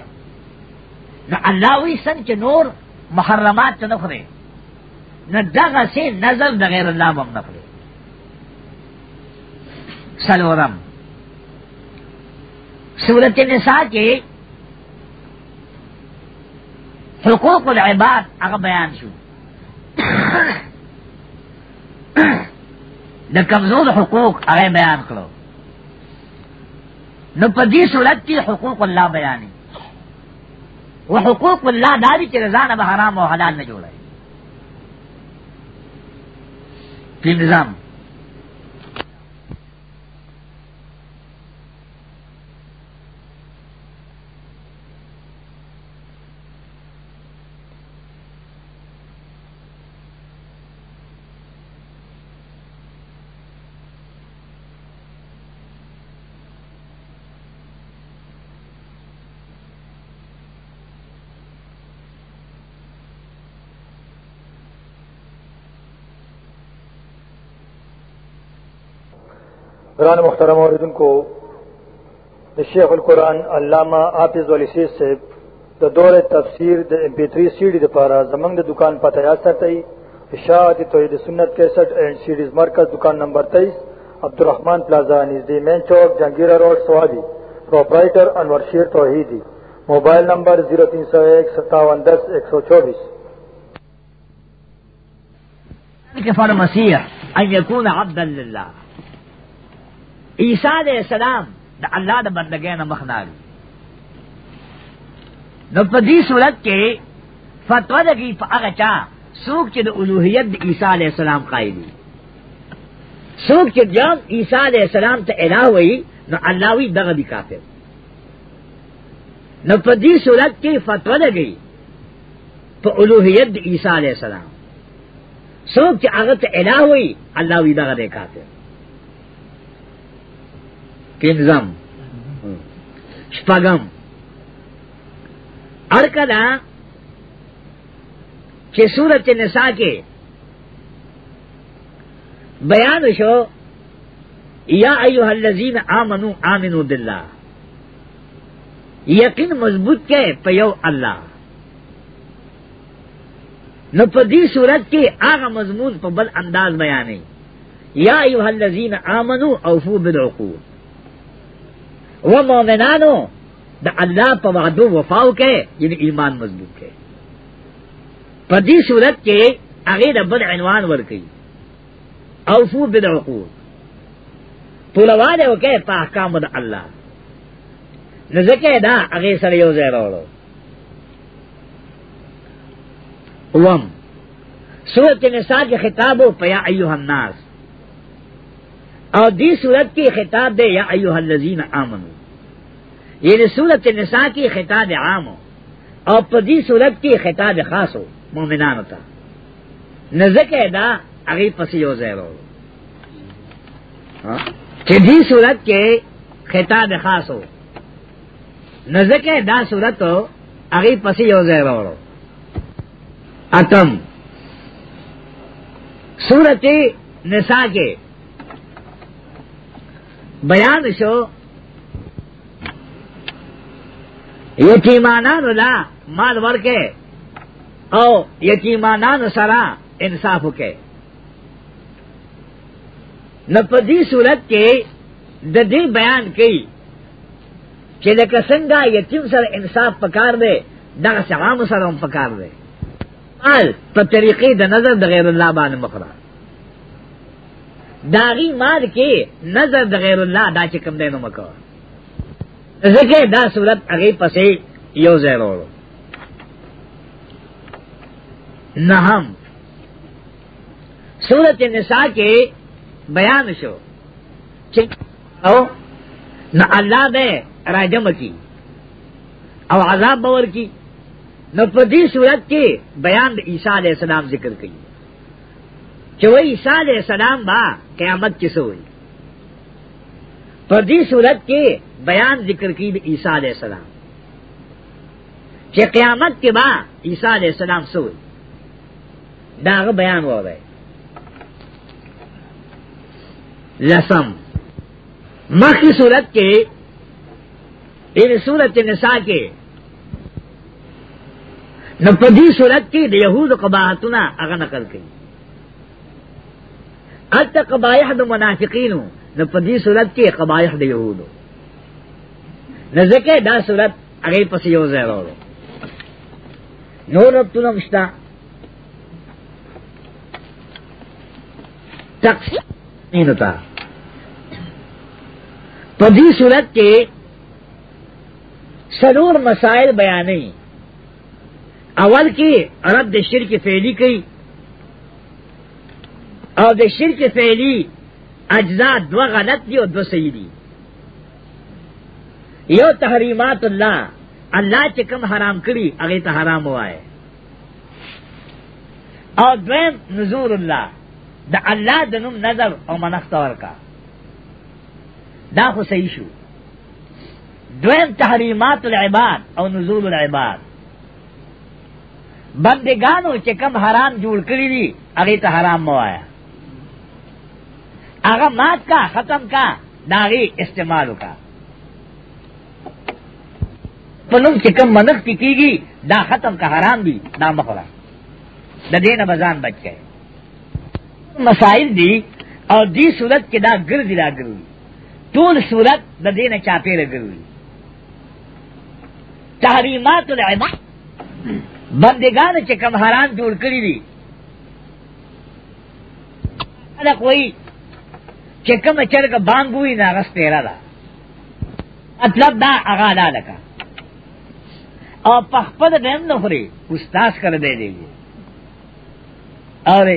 نو الله وی سن چې نور محرمات نه خوري نو دغه سي نظر د غیر الله مم نه خوري سلورم سورت النساء کې حقوق العباد هغه بیان شو د کمزور حقوق هغه بیان کړو نو په دې صورت کې حقوق الله بیانې او حقوق الله داری چې رضا نه حرام او حلال نه جوړه په نظام قرآن محترم عوردن کو شیخ القرآن علامہ آفز والی سیز سے د دور تفسیر د امپی تھری سی ڈی دپارا زمنگ د دکان پتہ یاد سر تئی اشاعت توحید سنت کیسٹ اینڈ سیڈیز مرکز دکان نمبر تیئیس عبدالرحمان پلازا نزدی مین چوک جہانگیرہ روڈ سوادی پروپرائٹر انور شیر توحیدی موبائل نمبر زیرو تین سو ایک ستاون دس ایک سو چوبیس مسیح ان يكون عبدا لله عیسیٰ علیہ السلام دا اللہ دا بندگین مخناری نو پا دی صورت کے فتوہ دا کی پا اغا چا سوک چی دا علوہیت دا عیسیٰ علیہ السلام قائلی سوک چی جب عیسیٰ علیہ السلام تا الہ ہوئی نو اللہ وی دغا دی کافر نو پا دی صورت کی فتوہ دا گئی پا علوہیت دا عیسیٰ علیہ السلام سوک چی اغا تا الہ ہوئی اللہ وی دغا دی کافر پینزم شپگم ارکدا چې سورت نساء کې بیان شو یا ایها الذین آمنو آمنو بالله یقین مضبوط کې په یو الله نو په دې صورت کې هغه مضمون په بل انداز بیانې یا ایها الذین آمنو اوفو بالعقود و مومنانو دا اللہ پا وعدو وفاو کے یعنی ایمان مضبوط کے پا دی صورت کے اغیر بد عنوان ورکی اوفو بالعقود طولوالے وکے پا احکام دا اللہ نزکے دا اغیر سر یوزے روڑو وم سورت نساء کے خطابو پیا ایوہ الناس اور دی صورت کی خطاب دے یا ایوہ الذین آمنو یعنی صورت نساء کی خطاب عام ہو اور پدی صورت کی خطاب خاص ہو مومنان ہوتا نزک ادا اگی پسی ہو زیر ہو کہ دی صورت کے خطاب خاص ہو نزک ادا صورت ہو اگی پسی ہو زیر ہو اتم صورت نساء کے بیان شو یتیمانانو لا مال ورکے او یتیمانانو سرا انصاف کے نپدی صورت کے ددی بیان کی چې لکه څنګه یتیم سره انصاف پکار دی دغه عام سره هم پکار دی ال په طریقې د نظر د غیر الله باندې مخره داغی مال کې نظر د غیر الله دا چې کوم دی نو مکو ځکه دا صورت هغه پسې یو ځای ورو نهم صورت نساء کې بیان شو چې او نہ اللہ بے راجم کی او عذاب باور کی نہ پدی صورت کے بیان عیسیٰ علیہ السلام ذکر کی کہ وہ عیساد سلام با قیامت کی سوئی پردی سورت کے بیان ذکر کی علیہ السلام کہ قیامت کے با علیہ السلام سوئی داغ بیان ہو گئے لسم صورت کے ان یعنی سورت نسا کے نہ سورت کی یہود کو بہت نا اگر کی التا قبایح د منافقینو نو په دې صورت کې قبایح د يهودو نو ځکه دا صورت هغه پس یو ځای راوړو نو ربطونه مشتا تقسیم تا په دې صورت کې سلور مسائل بیانې اول کې رد شرک فعلی کوي او د شرک فعلی اجزا دو غلط دی او دو صحیح دی یو تحریمات الله الله چې کوم حرام کړی هغه ته حرام وایي او دویم نزور الله د الله د نوم نظر او منختور کا دا خو صحیح شو دویم تحریمات العباد او نزول العباد بندگانو چې کم حرام جوړ کړی دي هغه ته حرام موایا هغه مات کا ختم کا داغي استعمالو کا پنوم چې کوم منخ کی کیږي دا ختم کا حرام دي دا مخوره د دې نه بزان بچ کړي مسائل دي او دې صورت کې دا ګرځي دا ګرځي ټول صورت د دې نه چاپی راګرځي تحریمات العباد بندگان چې کوم حرام جوړ کړی دي دا کوئی چې کوم چرګ بانګوي نه غستېرا دا مطلب دا هغه دا لکه او په خپل دیم نه خوري استاد کړ دې دی اره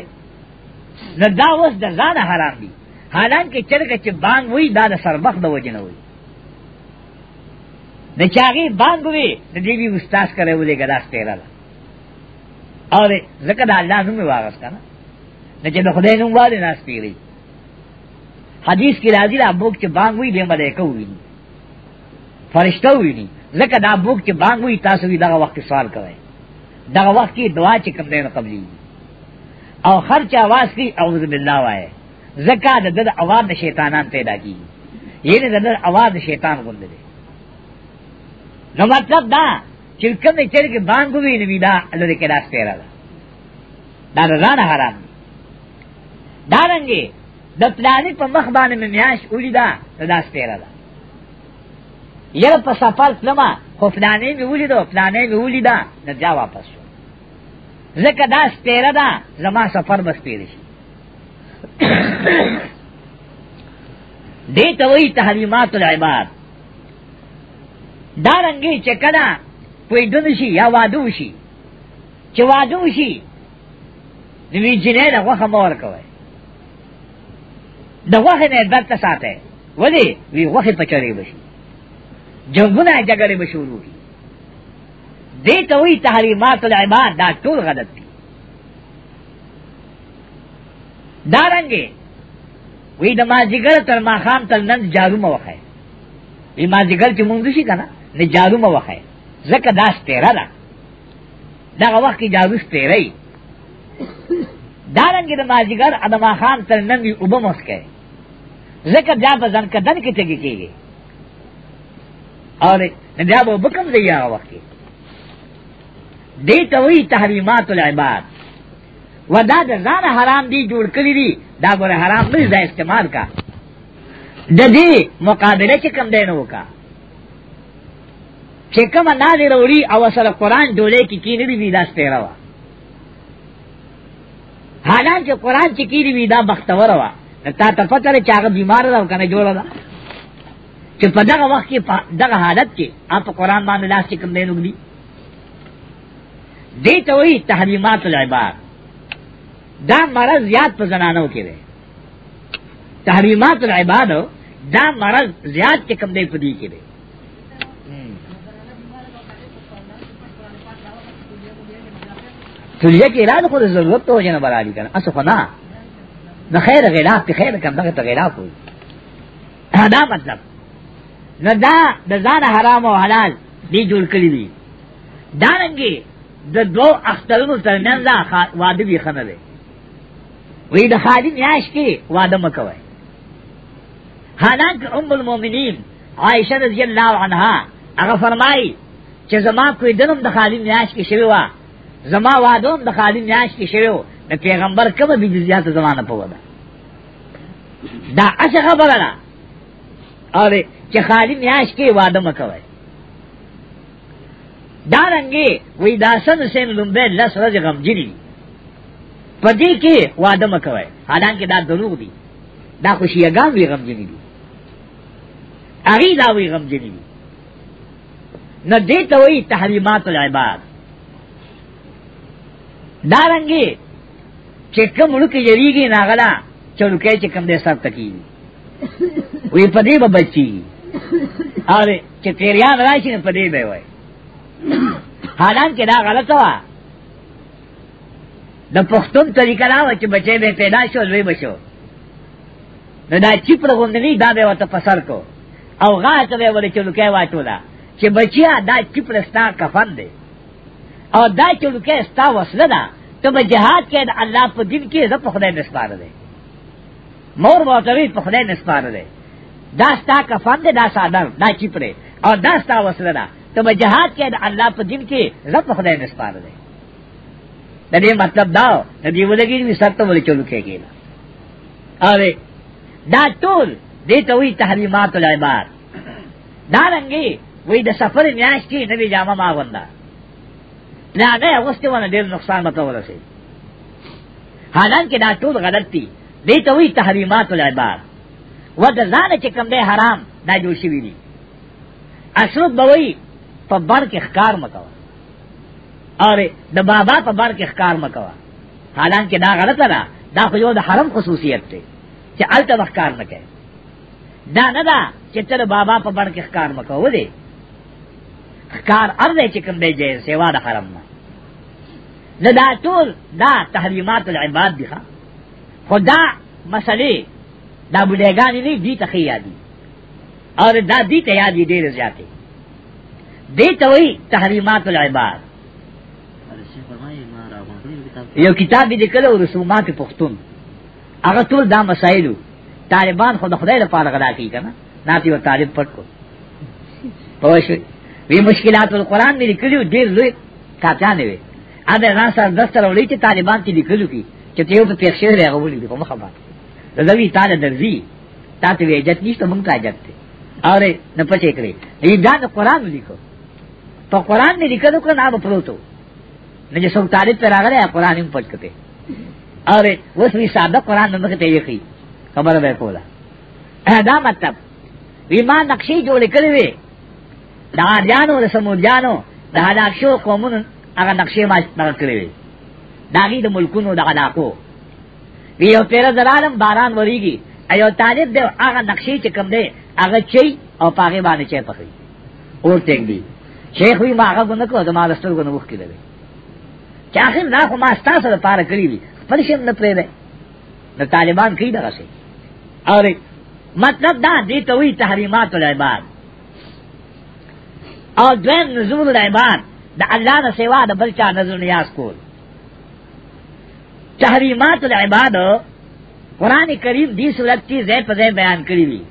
نه دا اوس د ځان حرام دي حالانکه چرګ چې بانګ وي دا د سربخ د وجه نه وي د چاغي بانګ وي د دې وی استاد کړ ولې ګلاس تیرا دا اره زکه دا الله نوم واغس کنه نه چې د خدای نوم واره ناس پیری حدیث کی راضی دا بوک چې بانګ وی دی ملائکه وی دي فرشتہ وی دي ځکه دا بوک چې بانګ وی تاسو وی دغه وخت سوال کوي دغه وخت کې دعا چې کوم دین قبلي او خرچ आवाज کی اعوذ بالله وای زکا د د اواز د شیطانان پیدا کی یعنی د د اواز شیطان غوند دی نو مطلب دا چې کوم چې کې بانګ وی نه وی دا لری کې راځي را دا دا نه حرام دا رنګي د پلانې په مخ باندې مې میاش ولی دا دا سپیره ده یره په سفر تلما خو پلانې مې ولی دا پلانې مې ولی دا نه بیا واپس شو ځکه دا سپیره ده زما سفر به سپیره شي دې ته وایي تحریمات العباد دا رنګي چې کله پویډون شي یا وادو شي چې وادو شي نو یې جنې نه وخه مور کوي د وخه نه درته ساته ولی وی وخه پچړې بشي جنگونه جګړې به شروع کی دې ته وی تحریمات العباد دا ټول غلط دي دارنګې وی د مازیګر تر ماخام تر نن جارو موخه وی مازیګر چې مونږ شي کنه نه جارو موخه زکه داس تیرا ده دغه وخت کې جارو ستېری دارنګې د مازیګر ادمه خان تر نن وی وبمسکه ذکر جا پا زن کدن کی چگی کی گئی اور جا با بکم زیا وقتی دیتا ہوئی تحریمات العباد و دا دا زان حرام دی جوڑ کلی دی دا گورے حرام دی دا استعمال کا دا دی مقابلے چکم دینو کا چکم انا دی روڑی او سر قرآن دولے کی کینی دی دی داستے روا حالان چا قرآن چکی دی دا بختور روا تا ته پته لري چې هغه بیمار ده او کنه جوړ ده چې په دغه وخت کې دغه حالت کې آپ قرآن باندې لاس کې کم دی نوګلی دې ته وایي تحریمات العباد دا مرض زیات په زنانو کې دی تحریمات العباد دا مرض زیات کې کم دی په دې کې دی تلیه کې اعلان خو ضرورت ته جن برابر کړه اسو خنا نہ خیر غلاف کی خیر کم دغه غلاف ہوئی دا مطلب نہ دا د زان حرام او حلال دی جوړ کړی دی دا رنګي د دو اخترونو ترمنځ دا واده وی خنه دی وی د خالی میاش کې واده مکوي حالانکه ام المؤمنین عائشه رضی الله عنها هغه فرمایي چې زما کوئی دنم د خالی میاش کې شوی و زما وادوم د خالی میاش کې شوی و د پیغمبر کومه بي جزيات زمانه په ودا دا اچ خبره ده اره چې خالی میاش کې واده مکوي دا رنګي وې دا سن سن لومبه لس ورځې غم جری پدې کې واده مکوي حالانکه دا دروغ دي دا خوشیګان وی غم جری دي اغي دا وی غم جری دي نہ دے تو وہی تحریمات العباد دارنگی چکم اڑ کے جریگی ناگلا چڑکے چکم دے سر تکی وی پدی با بچی اور چتیریان راشی پدی بے وی حالانکہ دا غلط ہوا د پښتون طریقه دا و چې بچي به پیدا شو لوی بشو نو دا چې پر غوندنی دا به وته پسر کو او غا ته به ولې چلو کې واټو دا چې بچیا دا چې پر ستا کفن دی او دا چلو کې ستا وسله ده ته به جهاد کې د الله په دین کې زه په خدای نسپاره دی مور معتوی په خدای نسپاره دی دا ستا کفن دی دا سادر دا چپره او دا ستا وسله ده ته به جهاد کې د الله په دین کې زه په خدای نسپاره دی د دې مطلب دا د دې ولګي چې سرته ولې چلو کېږي اره دا ټول دې ته وی تحریمات العباد دا رنګي وې د سفر میاش کې نبی جامه ما وندا نه نه اوس ته ونه ډېر نقصان مته ورسي حالانکه دا ټول غلط دي دی ته وی تحریمات العباد و د ځان چې کوم دی حرام دا جوړ شوی دی اشرب بوي په بار کې ښکار مکوا اره د بابا په بار کې ښکار مکوا حالانکه دا غلطه ده دا خو یو د حرم خصوصیت دی چې الته ښکار نه کوي دا نه دا چې تر بابا په بار کې ښکار مکوا و دی ښکار ار دی چې کوم دی جې سیوا د حرم نه دا ټول دا تحریمات العباد دي ښا خدا مسئلے دا بلیگانی نہیں دی تخی یادی اور دا دی تیادی دیر زیادے دی توئی تحریمات العباد یو کتاب دی کلو رسومات پختون هغه ټول دا مسائلو طالبان خود خدای لپاره غلا کی کنه ناتی و طالب پټ کو پوښ وی مشکلات القرآن می لیکلو ډیر لوی کاپیان وی اده ځان سره دستر ولې چې طالبان تی لیکلو کی چې ته یو په پیښې راغې ولې په مخه باندې رضوی تعالی درځي تا ته وی جت نشته مونږ ته جت ته اره نه پچې کړې دې دا د قران لیکو په قران نه لیکو کنه نه پروتو نه چې څوک طالب پر راغله قران هم پټ کته اره اوس وی ساده قران نه مخ ته یې کی خبره به کوله دا مطلب وی ما نقشې جوړې کړې وې دا جانو رسمو جانو دا دا شو کومون هغه نقشې ما څنګه کړې وې داغی د ملکونو د علاقو وی یو پیر زرالم باران وریږي ایو طالب دی هغه نقشې چې کم دی هغه چی او پاغه باندې چی پخې اور ټینګ دی شیخ وی ما هغه غو نکړو زما د سترګو نه وښکې لوي چې اخر دا خو ما ستاسو لپاره کړی دی خپل شي نه پرې دی د طالبان کې دغه شي اره مطلب دا دی ته وی تحریمات العباد او دویم نزول العباد د الله نه سیوا د بل چا نظر نیاز کول تحریمات العباد قرآن کریم دی صورت کی زی پذے بیان کری ہوئی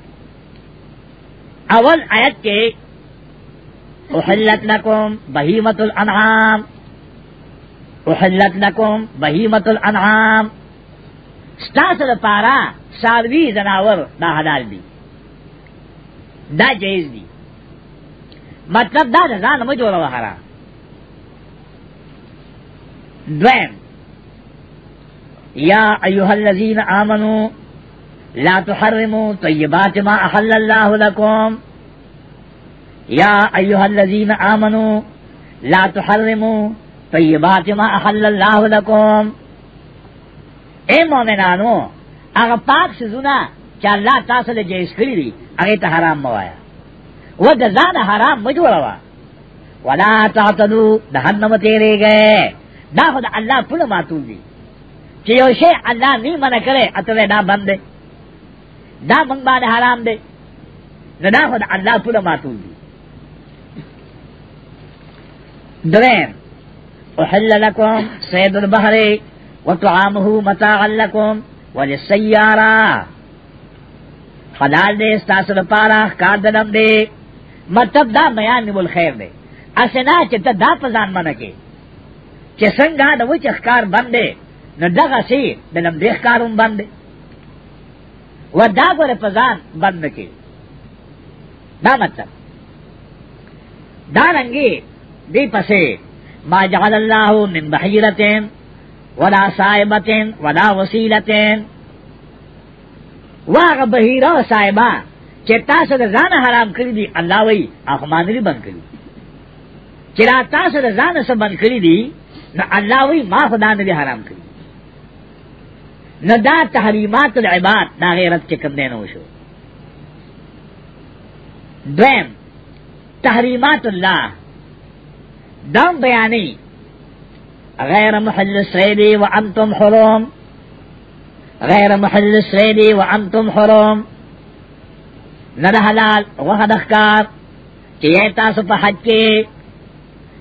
اول آیت کے احلت لکم بہیمت الانعام احلت لکم بہیمت الانعام ستاسر پارا ساروی زناور دا حلال دی دا جیز دی مطلب دا رضا نمجھو رو حرام دویم یا ایها الذین آمنو لا تحرموا طیبات ما احل الله لكم یا ایها الذین آمنو لا تحرموا طیبات ما احل الله لكم اے مومنانو هغه پاک سزونه چې الله تاسو له جهیز کړی دی هغه ته حرام موایا و د ځان حرام مجوړوا ولا تعتدوا دهنم تیرې گئے دا خدای الله په ماتو دی کہ یو شے اللہ نہیں منع کرے اتوے دا بند دے دا منگ بان حرام دے نہ دا خود اللہ پورا ماتون دی دویم احل لکم سید البحر وطعامه متاعا لکم وللسیارہ حلال دے استاسر پارا کار دنم دے مطلب دا میان نبول خیر دے اسنا چتا دا پزان منکے چسنگا دا وچ اخکار بندے نو دغه سي د لمدېخ کاروم باندې و دا ګوره په ځان بند کې دا مطلب دا رنګي دی پسې ما جعل الله من بحیرتین ولا صائبتین ولا وسیلتین واغ بحیره و صائبہ چې تاسو د ځان حرام کړی دی الله وی اخمانری بند کړی چې را تاسو د ځان سره بند کړی دی نو الله وی ما خدای نه حرام کړی نہ دا تحریمات العباد نہ غیرت کے کم دینو شو دویم تحریمات اللہ دم بیانی غیر محل سیدی و انتم حروم غیر محل سیدی و انتم حروم نہ حلال وحد اخکار کہ یہ تاسف حج کے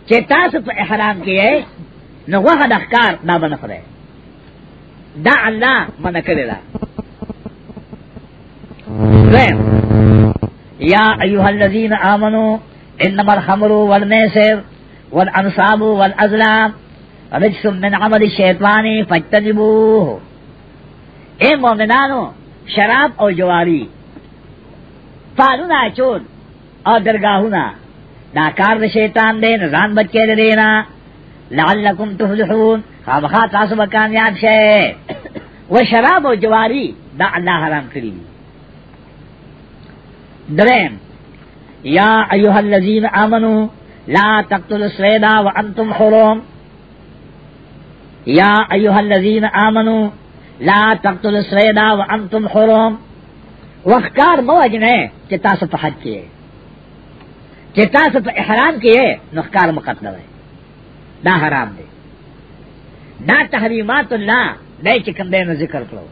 کہ تاسف احرام کیے نہ وحد اخکار نہ بنفرے دا الله من کړی دا یا ایها الذین آمنو انما الخمر والمیسر والانصاب والازلام رجس من عمل الشیطان فاجتنبوه اے مومنانو شراب او جواری پالونا چون او درگاہونا دا کار دا شیطان دے نظام بچے دے دینا لعلکم تفلحون خامخا تاسو به کامیاب شئ و شراب او جواری دا الله حرام کړی درم یا ایها الذین آمنو لا تقتلوا الصیدا وانتم حرم یا ایها الذین آمنو لا تقتلوا الصیدا وانتم حرم وخکار موجنه چې تاسو په حج کې چې تاسو په احرام کې نو خکار مقدمه ده دا حرام دی دا تحریمات اللہ دے چکم دے نو ذکر کرو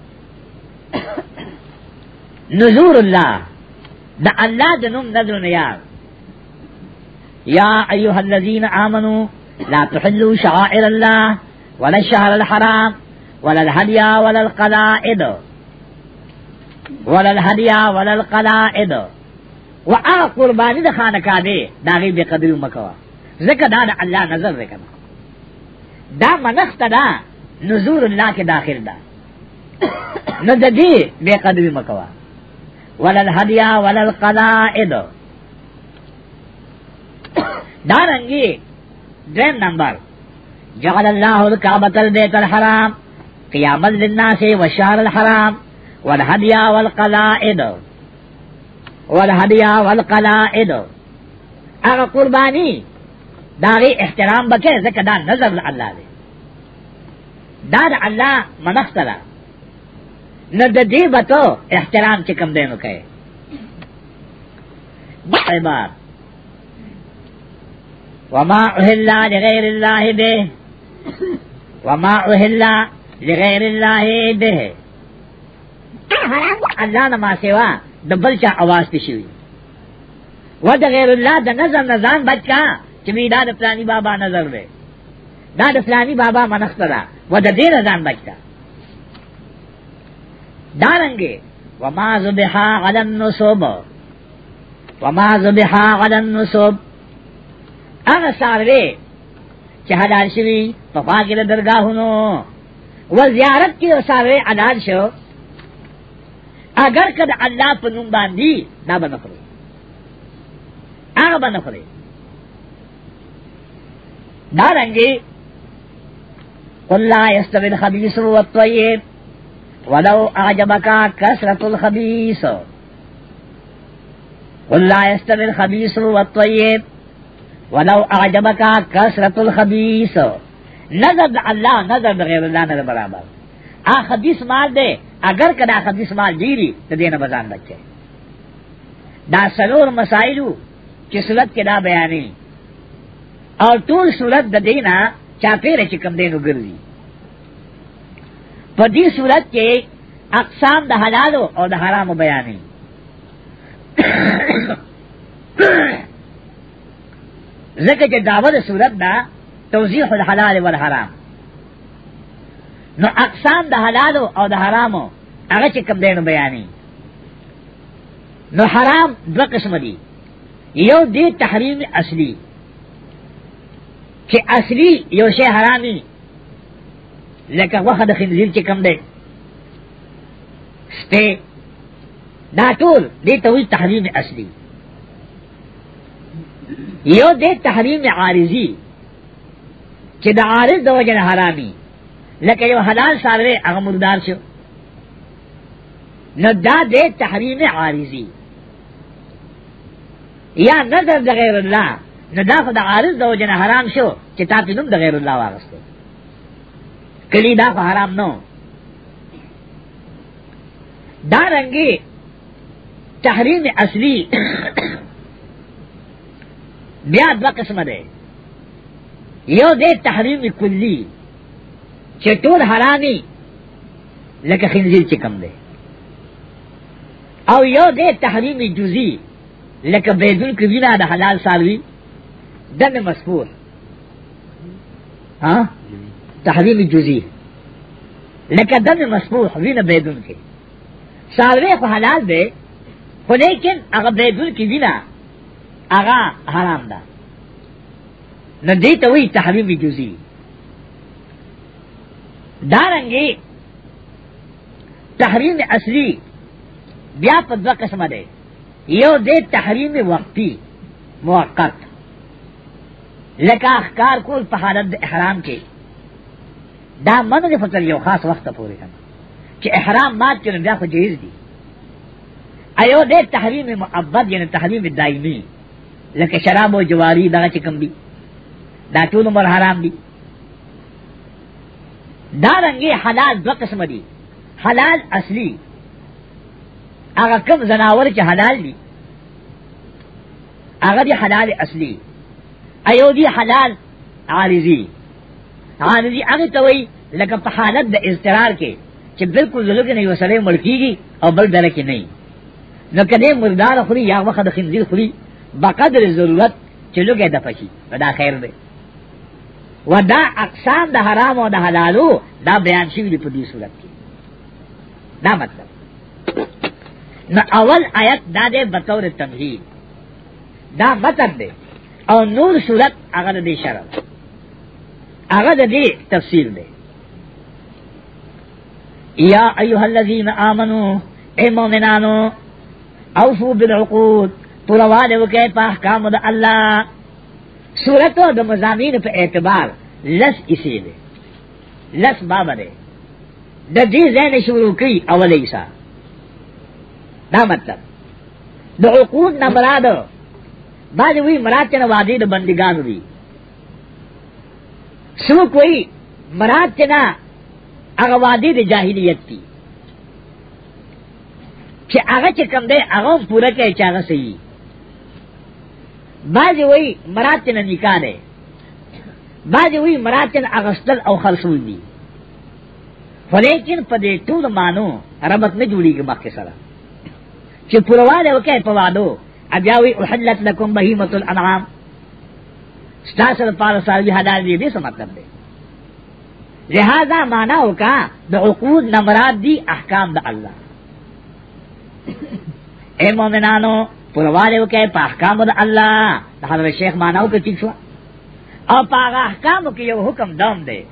نزور اللہ دا اللہ دنم نظر نیار یا ایوہ الذین آمنو لا تحلوا شعائر اللہ ولا الشهر الحرام ولا الهدي ولا القلائد ولا الهدي ولا القلائد وآ قربانی دا خانکا دے دا غیب قدر مکوا ذکر دا دا اللہ نظر رکھنا دا منخت دا نزور اللہ کے داخل دا نو دا دی بے قدوی مکوا ولل حدیہ ولل قلائد دارنگی دویم نمبر جعل اللہ الكعبت البیت الحرام قیامت للناس وشار الحرام والحدیہ والقلائد والحدیہ والقلائد اگر قربانی داغی احترام بکے زکر دا نظر اللہ دے دا دا اللہ منخ سرا نہ دے بتو احترام چکم دے نکے بارے بار وما اہلا لغیر اللہ بے وما اہلا لغیر اللہ بے اللہ نما سوا دبل چا آواز پیشوی و دا غیر اللہ دا نظر نظان بچ کا چې دا د فلانی بابا نظر دی دا د فلانی بابا منخته ده و د دې ځان بچتا دا رنګه و ما ذبحا علی النصب و ما ذبحا علی النصب هغه ساروی چې حلال شوی په پاکه درگاهونو و زیارت کې ساروی حلال شو اگر کد الله په نوم باندې دا به نه خوري هغه به نه خوري دارنگی قل لا يستوي الخبيث والطيب ولو أعجبك كثرة الخبيث قل لا يستوي الخبيث والطيب ولو أعجبك كثرة الخبيث نظر الله نظر بغیر الله نه برابر آ خبیث مال دے اگر کدا خبیث مال جیری تو دین بزان بچے دا سلور مسائلو چسلت کے دا بیانی او ټول صورت د دینا چاپیره چې کم دینو ګرځي په دې صورت کې اقسام د حلالو او د حرامو بیانې ځکه چې داوه د صورت دا توضیح د حلال او حرام نو اقسام د حلالو او د حرامو هغه چې کم دینو بیانې نو حرام دوه قسم دي یو دې تحریم اصلي چې اصلي یو شی حرامي لکه وخه د خنزیر چې کم دی سپه دا ټول دې ته وی تحریم اصلي یو دې تحریم عارضی چې د عارض د وجه حرامي لکه یو حلال سره هغه مردار شو نو دا دې تحریم عارضی یا نظر د غیر الله نو دا خو د عارض د وجنه حرام شو چې تا په نوم د غیر الله واغستو کلی دا خو حرام نو دا رنګي تحریم اصلی بیا دو قسم ده یو دې تحریم کلی چې ټول حرامي لکه خنزیر چې کم ده او یو دې تحریم جزئی لکه بیدون کې وینا د حلال سالوي دم مسفور ہاں تحویل جزی لکه دم مسفور وینه بیدون کې سالوی خو حلال دی خو لیکن هغه بیدون کې وینه هغه حرام ده نه دې ته وی تحویل جزی دارنګي تحریم اصلی بیا په دوه قسمه ده یو دې تحریم وقتی موقت لکه اخکار کول په حالت احرام کې دا منه د فطر یو خاص وخت پورې کنه چې احرام مات کړي بیا خو جهیز دي ایو دې تحریم مؤبد یعنی تحریم دایمی لکه شراب او جواری دا چې کم دي دا ټول عمر حرام دي دا رنګي حلال دو قسم دي حلال اصلي هغه کوم زناور چې حلال دي هغه دي حلال اصلي ایودی حلال عارضی عارضی هغه ته وای لکه په حالت د اضطرار کې چې بالکل زلګ نه وسره ملکیږي او بل دره کې نه نو کله مردار خوري یا وخت د خنزیر خوري بقدر ضرورت چې لوګه د پشي دا خیر دی ودا اقسام د حرام او د حلالو دا بیان شوی دی په دې صورت کې دا مطلب نو اول آیت دا دے بطور تمہید دا مطلب دے او نور صورت هغه د دې شرط هغه د دې تفصیل دی یا ایها الذین آمنو اے مومنانو اوفو بالعقود تولواد وکے پا احکام دا اللہ سورتو دا مزامین پہ اعتبار لس اسی دے لس باب دے دا دی زین شروع کی اول ایسا دا مطلب دا عقود نمرادو بعد وی مراد چنا وادی د بندگان دی سو کوئی مراد چنا هغه وادی د جاهلیت دی چې هغه چې کم دی هغه پوره کوي چې هغه صحیح بعض وی مراد چنا نکاح دی بعض وی مراد چنا اغستل او خلصول دی ولیکن په دې ټول مانو ربط نه جوړیږي مخکې سره چې پرواله وکړي په وادو ابیاوی احلت لکم بہیمت الانعام ستاسر پار ساروی حلال دی دے سو مطلب دے لہذا مانا ہوکا دا عقود نمراد دی احکام دا اللہ اے مومنانو پروالے ہوکے پا احکام دا اللہ دا حضرت شیخ مانا ہوکے ٹھیک شوا اور پا آغا احکام ہوکے یو حکم دوم دے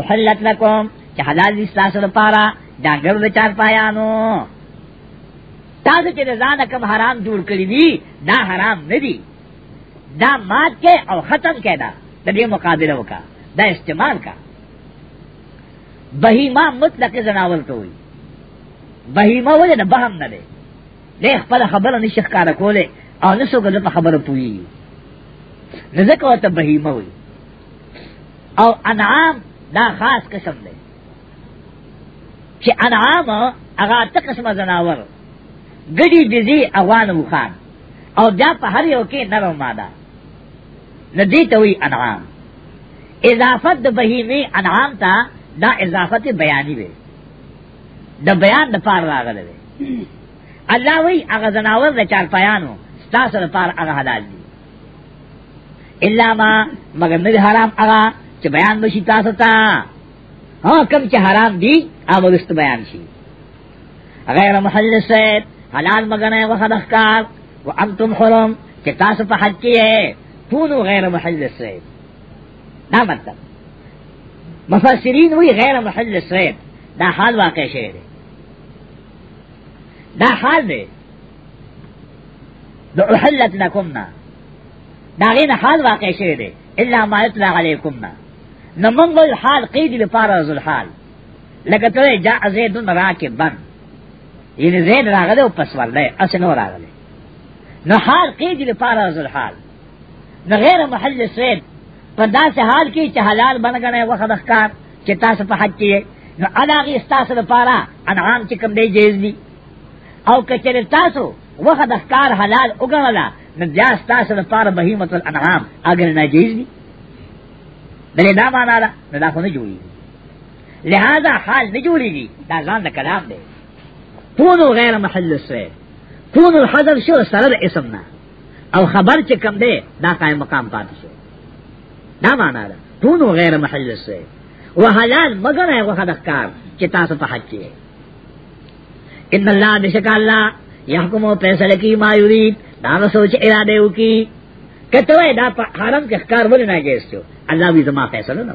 احلت لکم چا حلال دی ستاسر پارا جانگر دا چار پایانو تاسو چې ځان کم حرام جوړ کړی دي دا حرام نه دي دا مات کې او ختم کې دا د دې مقابله وکا دا استعمال کا بهیما مطلق زناول ته وي بهیما ولې نه بهم نه دی دې خپل خبره نشه ښکارا کوله او نسو ګل په خبره پوي رزق او ته بهیما وي او انعام دا خاص قسم دی چې انعام هغه ته قسمه زناور گڑی بزی اوان وخان او دا په هر یو کې نرو ماده ندی توي انعام اضافت د بهیمی انعام تا دا اضافت بیانی وی د بیان د پار راغله وی الله وی هغه زناور د چار پایانو تاسو لپاره هغه حلال دي الا ما مگر نه حرام هغه چې بیان بشي تاسو ته ها کوم چې حرام دي هغه بیان شي غیر محلل سید حلال مگنے و صدقکار و انتم حرم کہ تاسو پہ حج کیے تونو غیر محل سیب دا مطلب مفسرین وی غیر محل سیب دا حال واقع شئے دا حال دے دا احلت لکمنا دا غیر حال واقع شئے دے اللہ ما اطلاع علیکمنا نمنگل الحال قید لپارا ذو الحال لگتو جا عزیدن راکبن یعنی زید راغله او پس ورله اس نو راغله نو حال قید لپاره زل حال نو غیر محل سید په داسې حال کې چې حلال بنګنه وخت ښکار چې تاسو په حج کې نو علاوه تاسو لپاره انعام چې کوم دی جیز دی او کچره تاسو وخت ښکار حلال وګڼلا نو بیا تاسو لپاره بهیمت الانعام اگر ناجیز دی دلې دا معنا ده نو دا خو نه جوړي لہذا حال نه جوړيږي دا ځان د کلام دی کونو غیر محل سوی کونو حضر شو سرد اسمنا او خبر چې کم دی دا قائم مقام پاتې شو دا معنا ده کونو غیر محل سوی و حلال مگر ہے وہ خدکار چې تاسو په حق کې ان الله بشک الله يحكم فیصله کی ما یرید دا سوچ اراده وکي کته وای دا په حرام کې ښکار ولې نه جېستو الله وی زما فیصله نه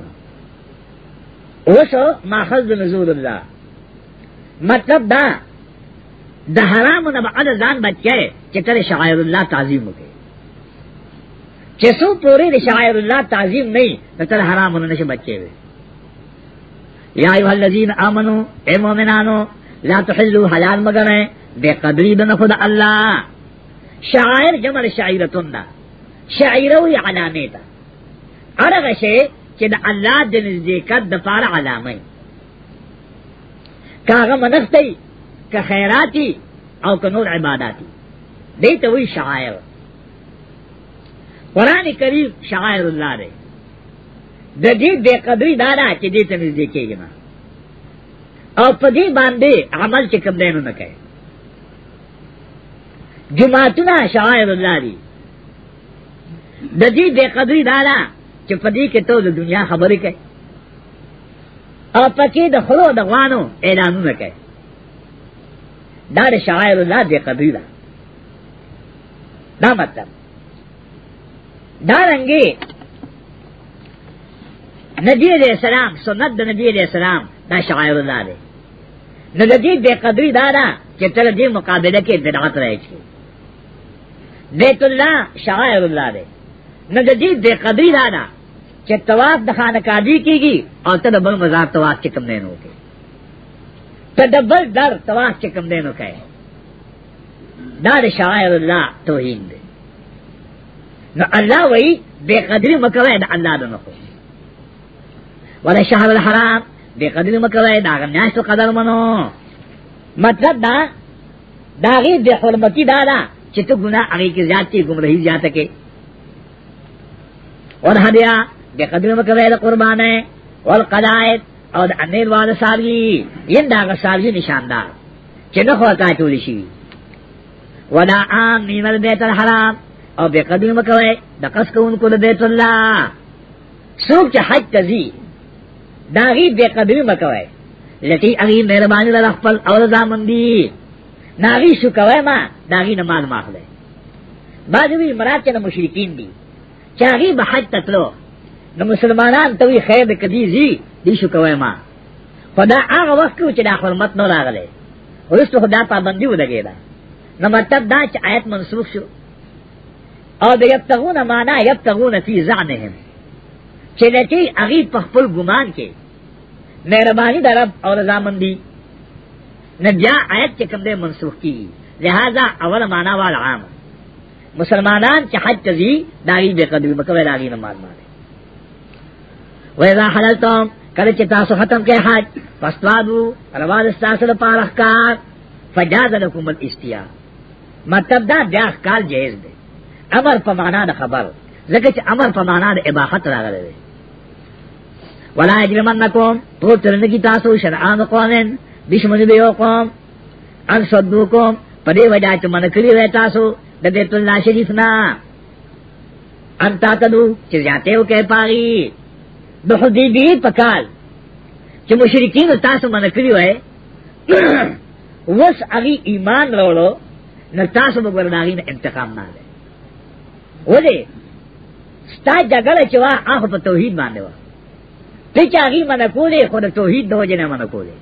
اوس ماخذ نزول الله مطلب دا د حرام نه به ځان بچي چې کله شعائر الله تعظیم وکړي چې څو پورې د شعائر الله تعظیم نه نو تر حرام نه نشه بچي وي یا ایه الذین آمنو اے مؤمنانو لا تحلوا حلال مگر به قدری د خدا الله شعائر جمع شعیرتون دا شعیره وی علامه ده هغه شی چې د الله د نزدېکت د پاره علامه کاغه منښتې که خیراتی او که نور عباداتی دیتا وی شعائر قرآن کریم شعائر اللہ دے دا دی بے قدری دانا چی دیتا نزدی کے گنا او پا دی باندے عمل چکم دینو نکے جماعتنا شعائر اللہ دی دا دی بے قدری دانا چی پا دی کے تو دنیا خبری کئے او پکی د خلو د غوانو اعلانونه کوي دا د شاعر الله دی قبیله دا مطلب دا رنگی نبی علیہ السلام سنت د نبی علیہ السلام دا شاعر الله دی نو د دې بے قدری دا دا چې تر دې مقابله کې بدعت راځي بیت الله شاعر الله دی نو د دې بے قدری دا دا چې طواف د خانقاه دی کیږي او ته د بل مزار طواف کې کم نه نوږي تدبل در طواف چکم دینو کئے دا دا شعائر اللہ توہین دے نو اللہ وئی بے قدری مکوئے دا اللہ دا نکو ولا شہر الحرام بے قدری مکوئے دا غمیاشت و قدر منو مطلب دا دا غیر بے حرمتی دا دا چتو گناہ اگی کی زیادتی گم رہی زیادتکے اور ہدیہ بے قدری مکوئے دا قربان ہے والقلائد او د امیر واده سالوی ین داغه سالوی نشاندار چې نه خواته ټول شي ودا عام نیمل بیت الحرام او به قدیم کوي د قص کوونکو د بیت الله څوک چې حج تزي داغي به قدیم کوي لټي اغي مهرباني له خپل او ځامن دی ناغي شو کوي ما داغي نماز ماخله باجوی مراد چې مشرکین دي چې هغه به حج تتلو نو مسلمانان ته وی خیر کدی زی دی شو کوي ما خدا هغه وخت چې دا حرمت نه راغله ورسته خدا پابندي ولګی دا نو مطلب دا چې آیت منسوخ شو او د یبتغون معنا یبتغون فی زعمهم چې لکه هغه په خپل ګمان کې مهرباني درب او رضامندی نه بیا آیت چې کوم دی منسوخ کیږي لہذا اول معنا وال عام مسلمانان چې حج تزي داغي به قدر مکوي داغي نه مان مانه وإذا حللتم کله چې تاسو ختم کې حج پسوادو روان تاسو لپاره کار فجاز لكم الاستیا مطلب دا بیا کال جایز دی امر په معنا د خبر ځکه چې امر په معنا د اباحت راغلی دی ولا اجرمنکم تو ترنګی تاسو شرعان قومن بشمن دیو قوم ان صدوکم په دې وجہ چې من کړی وای تاسو د بیت الله شریف نا انتا تدو چې ځاتیو کې پاغي د حدیبی پکال چې مشرکین تاسو منع کړی وای وس هغه ایمان راوړو نو تاسو به ورناغي نه انتقام نه لري وله ستا جګړه چې وا هغه په توحید باندې وا ته چې هغه منع کولې خو د توحید د وجه نه منع کولې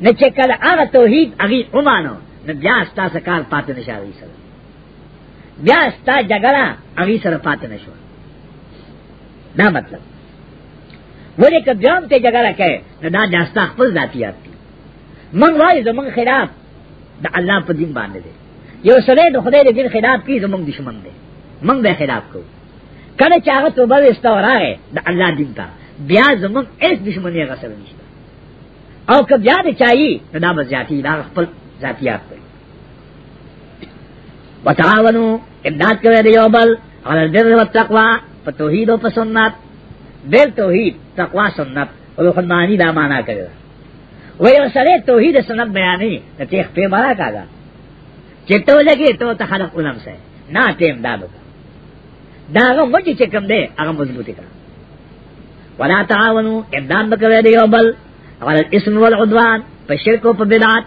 نه چې کله هغه توحید هغه اومانو نو بیا ستا سکار پاتې نشاوي سره بیا ستا جګړه هغه سره پاتې نشو دا مطلب ولی که بیام تے جگرہ کئے نو دا داستا خپل ذاتیات تی من وائی زمان خلاف دا اللہ پا دین باندے دے یو سرے دا خدای دا دین خلاف کی زمان دشمن دے من بے خلاف کو کل چاہت تو بل استورا ہے دا اللہ دین تا بیا زمان ایس دشمنی غصر نشتا او که بیا دا چاہی نو دا بزیاتی دا خپل ذاتیات کوئی وتعاونوا امداد کوئے دیو بل علی البر والتقوی فتوحید و فسنت بیل توحید تقوا سنت روحمانی دا معنا کړو وای یو سره توحید سنت بیانې ته خپل مرا کاګه چې ته لګي ته ته خلق علم سه نه ته امداد وکړه دا هغه مټی چې کوم دی هغه مضبوطی کړه ولا تعاونو امداد وکړه دی یو بل اول اسم والعدوان په شرک او په بدعت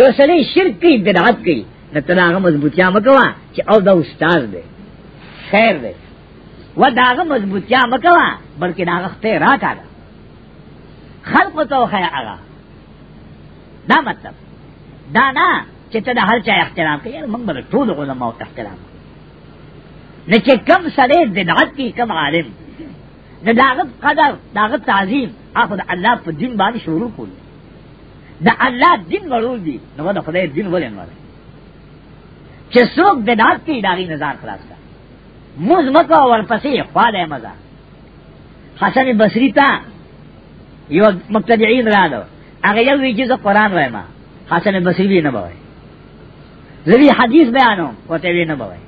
یو سره شرک کی بدعت کی نه ته هغه مضبوطیا مکوا چې او دا استاد دی خیر دی و داغه مضبوطیا مکوا بلکې داغه ته را کاله خلق تو خیا هغه دا مطلب دا نه چې ته د هر چا احترام کوي موږ به ټول علماء او احترام نه چې کم سره بدعت کی کم عالم نه داغه قدر داغه تعظیم اخو د الله په دین باندې شروع کول د الله دین ورول دي نو د خدای دین ولین ورای چې څوک بدعت کی داغي نظر خلاص کړي مز مکا ورپسې خواله مزه حسن بصری تا یو مبتدعين رالو هغه یو وی چې قرآن وایم حسن بصری نه بوي زوی حدیث بیانوم وته وی نه بوي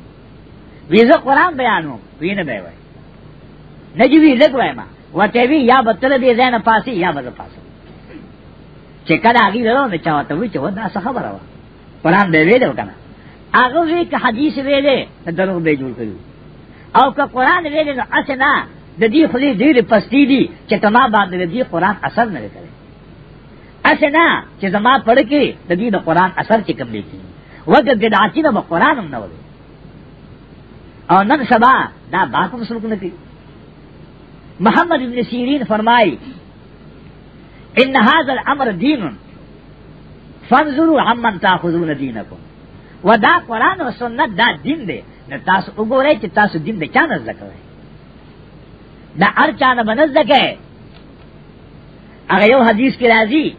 ویزه قرآن بیانوم وی نه بوي نجوی لګ وایم وته وی یا بتل دې ځای نه پاسي یا بل پاسي چې کله هغه له نه چاته وی چې ودا څه خبره و قرآن دې ویلو کنه هغه وی که حدیث ویلې دروغ به جوړ کړو او که قرآن ویلی نو اسے نا دا دی خلی دیر پستی دی چی تما باندے دی قرآن اثر نہ کرے اسے نا چی زما پڑھ کے دا دی دا قرآن اثر چی کم لیکی وگر بدعاتی نا با قرآن ام نو دی او نن سبا دا باکم سلوک نکی محمد ابن سیرین فرمائی ان هذا الامر دین فانظروا عمن تاخذون دینکم ودا قرآن و سنت دا دین دے نو تاسو وګورئ چې تاسو دین د چا نه زده کوئ دا هر چا نه باندې زده کوئ هغه یو حدیث کې راځي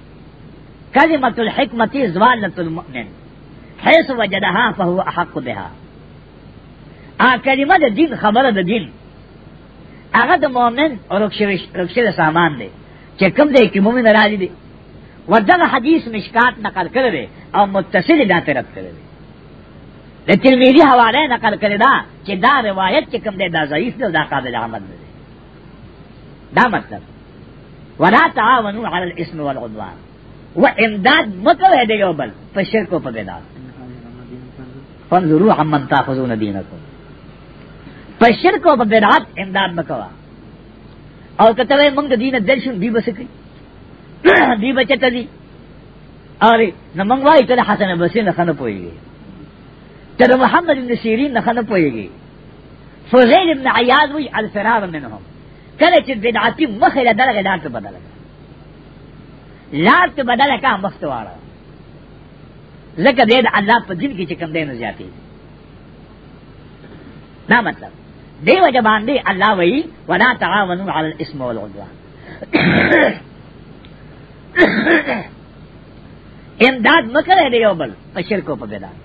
کلمۃ الحکمت زوالۃ المؤمن حيث وجدها فهو احق بها ا کلمه د دین خبره د دین هغه د مؤمن ورخصه سامان دی چې کوم دی کې مؤمن راځي دی ودغه حدیث مشکات نقل کړی او متصل دا ترتب کړی د ترمذی حواله نقل کړی دا چې دا روایت چې کوم دی دا ضعیف دی دا قابل عمل دی دا مطلب ولا تعاونوا على الاسم والعدوان و امداد مکوه دی یو بل په شرک او په بدعت فانظروا عمن تاخذون دینکم په شرک او په بدعت امداد مکوه او کته موږ د دین درشن دی بسکی دی بچته دی اره نمنګ وای ته حسن بصری نه خنه پویږي چلو محمد ابن سیرین نہ خن پوئے گی فضیل ابن عیاض وی الفرار منهم کله چې بدعتي مخه له دغه دارت بدل لارت بدل کا مختواړه لکه دې د الله په دین کې چې کم دی نه زیاتی دا مطلب دیو جبان دی الله وی ولا تعاونوا على الاسم والعدوان امداد مکه دی یو بل په شرکو په بدعت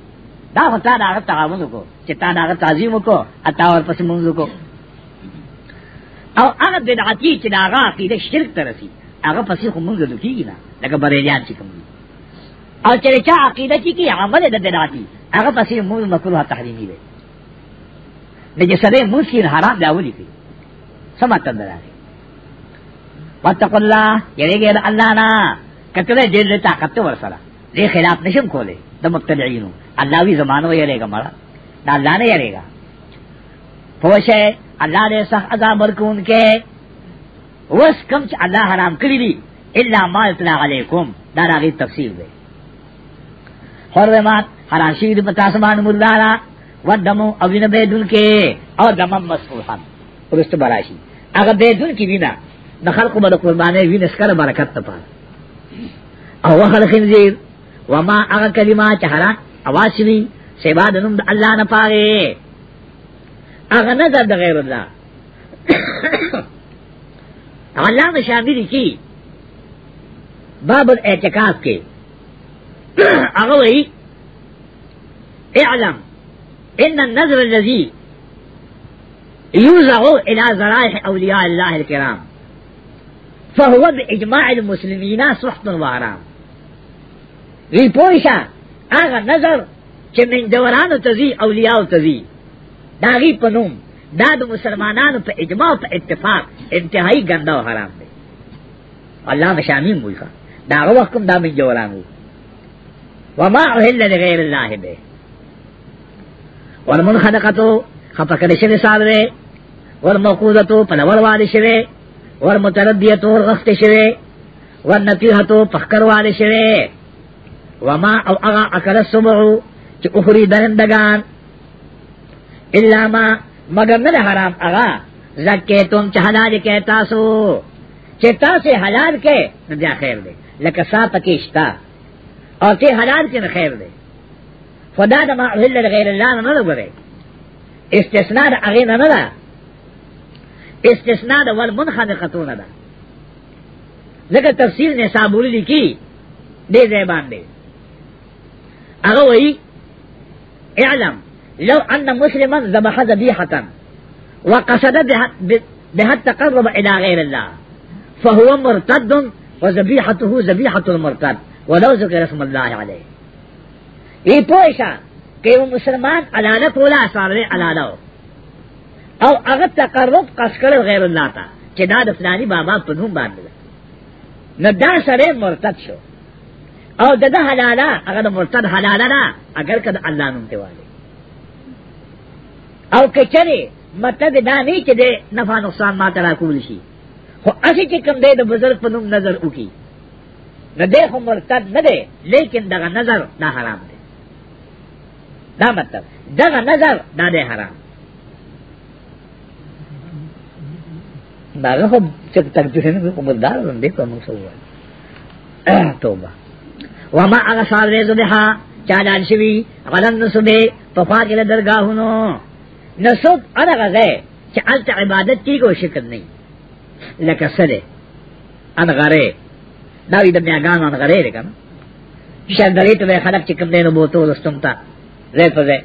دا خو تا دا هغه تعاون وکړو چې تا دا هغه تعظیم وکړو اتا ور پس مونږ وکړو او هغه بدعتي چې دا هغه عقیده شرک ته رسی هغه پسې خو مونږ لکېږي نه لکه بریلیان چې کوم او چې چا عقیده چې کی عمل د بدعتي هغه پسې مونږ مکروه تحریمي دی د جسده مشکل حرام دی اولی کوي سمات دراره واتقوا الله یریږي الله نه کته دې طاقت ورسره دې خلاف نشم کولای د مبتدعينو اللہ بھی زمانو یرے گا مرا نہ اللہ نے یرے گا پوش ہے اللہ نے سخ عذاب ورکون کے وس کم چ اللہ حرام کری دی الا ما اطلاع علیکم دا راغی تفسیر دے حرمات حرام شید بتاسمان مردارا ودمو اوین بیدن کے او دمم مسفوحا رست براشی اگر بیدن کی وینا د خلقو بل قربانه وینې سکره برکت ته پاره او وخل خنزیر وما هغه کلمه چې حرام اواز شوی سیوا د نوم د الله نه پاره هغه نه د غیر الله الله د شاګری کی باب الاعتکاف کې هغه وی اعلم ان النظر الذي يوزع الى ذرائح اولياء الله الكرام فهو باجماع المسلمين صحت وحرام وی پوښه هغه نظر چې من دورانو تزي اولیاء تزي داغي پنوم دا د مسلمانانو په اجماع په اتفاق انتهایی ګنده او حرام دی الله مشامی موږ دا هغه وخت کوم دا من دورانو وما اهل لغیر الله به والمنخدقتو خپکل شوی صادره والموقوذتو پلور والی شوی والمتردیتو الغفت شوی والنتیحتو پخکر والی شوی وما او اغا اکل سمعو چی اخری درندگان الا ما مگر نل حرام اغا زکی تم چی حلال کے تاسو چی تاسو حلال کے نبیا خیر دے لکا سا پکیشتا اور چی حلال کے خیر دے خدا دا ما احل لغیر اللہ نہ لگرے استثناء دا اغیر نہ لگا استثناء دا والمنخنقتون دا لکه تفسیر نے صابوری لکی دے زیبان دے هغه اعلم لو ان مسلما ذبح ذبيحه وقصد بها تقرب الى غير الله فهو مرتد وذبيحته ذبيحه المرتد ولو ذكر اسم الله عليه یہ پوشا کہ وہ مسلمان علالت ولا اثار علالو او اگر تقرب قسکر غیر اللہ تا چدا دفلانی بابا پنہم باندھ نہ دا سرے مرتد شو او دغه حلاله هغه د مرتد حلاله ده اگر کده الله نوم ته والي او کچره مطلب دا نه چې د نفع نقصان ما ترا کول شي خو اسی چې کوم دی د بزرګ په نوم نظر وکي نه دی خو مرتد نه دی لیکن دغه نظر دا حرام دی دا مطلب دغه نظر دا دی حرام داغه خو چې تک دې نه کومدار نه دی کوم څه وایي توبه وما هغه سال ریزو بها چا دان شوی غلن صبح په فاضله درگاهونو نسوت هغه غه چې الته عبادت کی کو شکر نه لکه سره ان غره دا دې میاګان ان غره لري کنه شاید دلیت به خلق چې کوم دینو بوته رستم تا لې په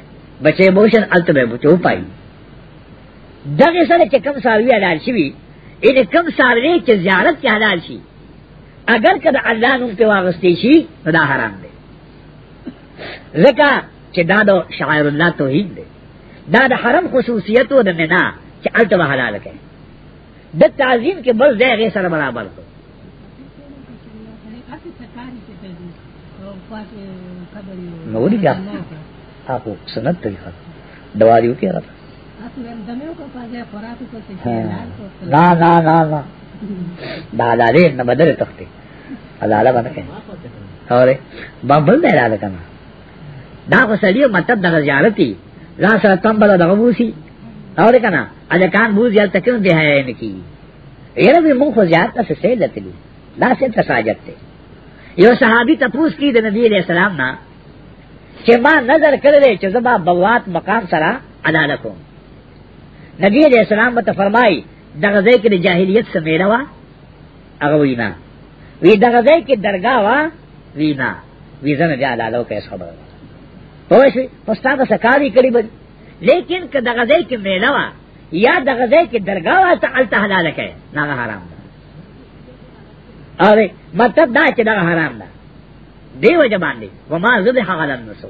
بچې بوشن الته به بچو پای دغه سره چې کوم ساروی حلال شي ان کوم ساروی چې زیارت کې حلال شي اگر کد اللہ نم پہ واغستی شی دا حرام دے زکا چہ دا دا شعائر اللہ توحید دے دا دا حرم خصوصیتو دا منا چہ التبا حلال کہیں دا تعظیم کے بل دے غیر سر برابر کو نوری کیا آپ کو سنت طریقہ دواریوں کیا رہا نا نا نا نا دا علاله نه بدل تخته علاله باندې کنه اوره بابل نه علاله کنه دا خو سړی مطلب د زیارتي را سره تمبل دغه بوسي اوره کنه اجه کان بوز یال تکم به هي نه کی یره به مخ خو زیارت څه سه لتلی دا څه تساجت ته یو صحابي تپوس کی د نبی علیہ السلام نه چې ما نظر کړل چې زما بوات مقام سره ادا نکوم نبی علیہ السلام ته فرمای دغه ځای کې د جاهلیت سمیره وا هغه وینا وی دغه ځای کې درگاه وا وینا وی زنه بیا لالو کې خبره پوه شي پستا د سکاري کړي بل لیکن که دغه ځای کې میله وا یا دغه ځای کې درگاه وا ته الته حلال کې نه حرام ده اره مطلب دا چې دغه حرام ده دیو جبان دی وما زده حغلن نسو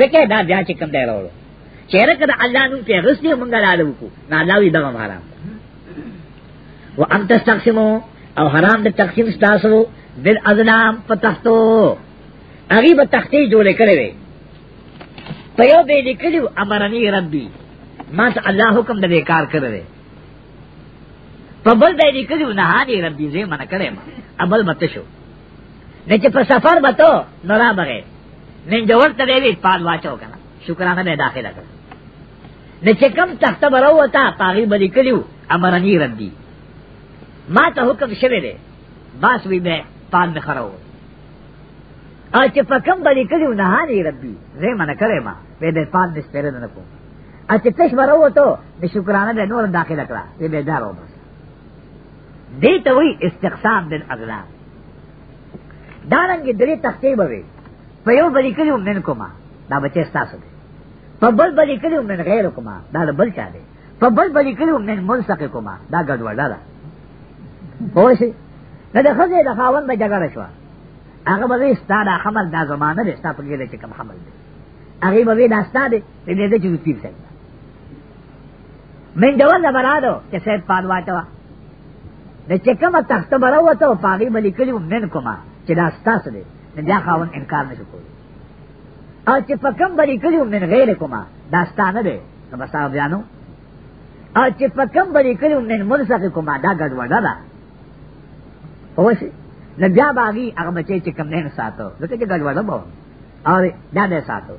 زکه دا بیا چې کم دی راوړو چیرې کده الله نو پیغست دی مونږه لالو کو نه الله وی دغه حرام ده و انت تقسیمو او حرام د تقسیم ستاسو بل ازلام په تختو هغه به تختې جوړې کړې وي په یو به لیکلو امرنی ربي ما ته الله حکم د کار کړې په بل به لیکلو نه هاني ربي زه منه کړې ما ابل مت شو نه چې په سفر بته نورا بغه نه جوړ ته دی پال واچو کنه شکرانه نه داخله کړ نه چې کم تخته برو وتا پاغي بلی کړو امرنی ربي ما ته حکم شوه دی بس وی به پان نه خرو او چې په کوم بلی کړي نه هاني ربي زه منه کړې ما به دې پان دې سپره نه کو ا چې تش ورو ته د شکرانه د نور داخله کړه دې به دارو بس دې ته وی استقسام بن اغلا دارنګ دې تختې بوي په یو بلی کړي ومن کوما دا بچي ستاسو دې په بل بلی کړي ومن غیر کوما دا بل چا دې په بل بلی کړي ومن منسق کوما دا ګډوډه ده پوشی نه د خزې د خاوند به جګړه شوه هغه به ستا دا حمل دا زمانه دی ستا په ګېډه کې کم حمل دی هغه به دا ستا دی د دې چې پیر صاحب من جوال برادو چې صاحب پاد واچوا د چې کومه تخته بره وته او پاغي به لیکلي من کومه چې دا ستاسو دی نو بیا خاوند انکار نه شو کولی او چې په کوم به لیکلي من غیر کومه دا ستا نه دی نو بس هغه بیانو او چې په کوم به لیکلي من منسخ کومه دا ګډوډه ده اوش نہ بیا باغی اگر بچے چکم دین ساتو لیکن گڑبڑ بہت اور زیادہ ساتو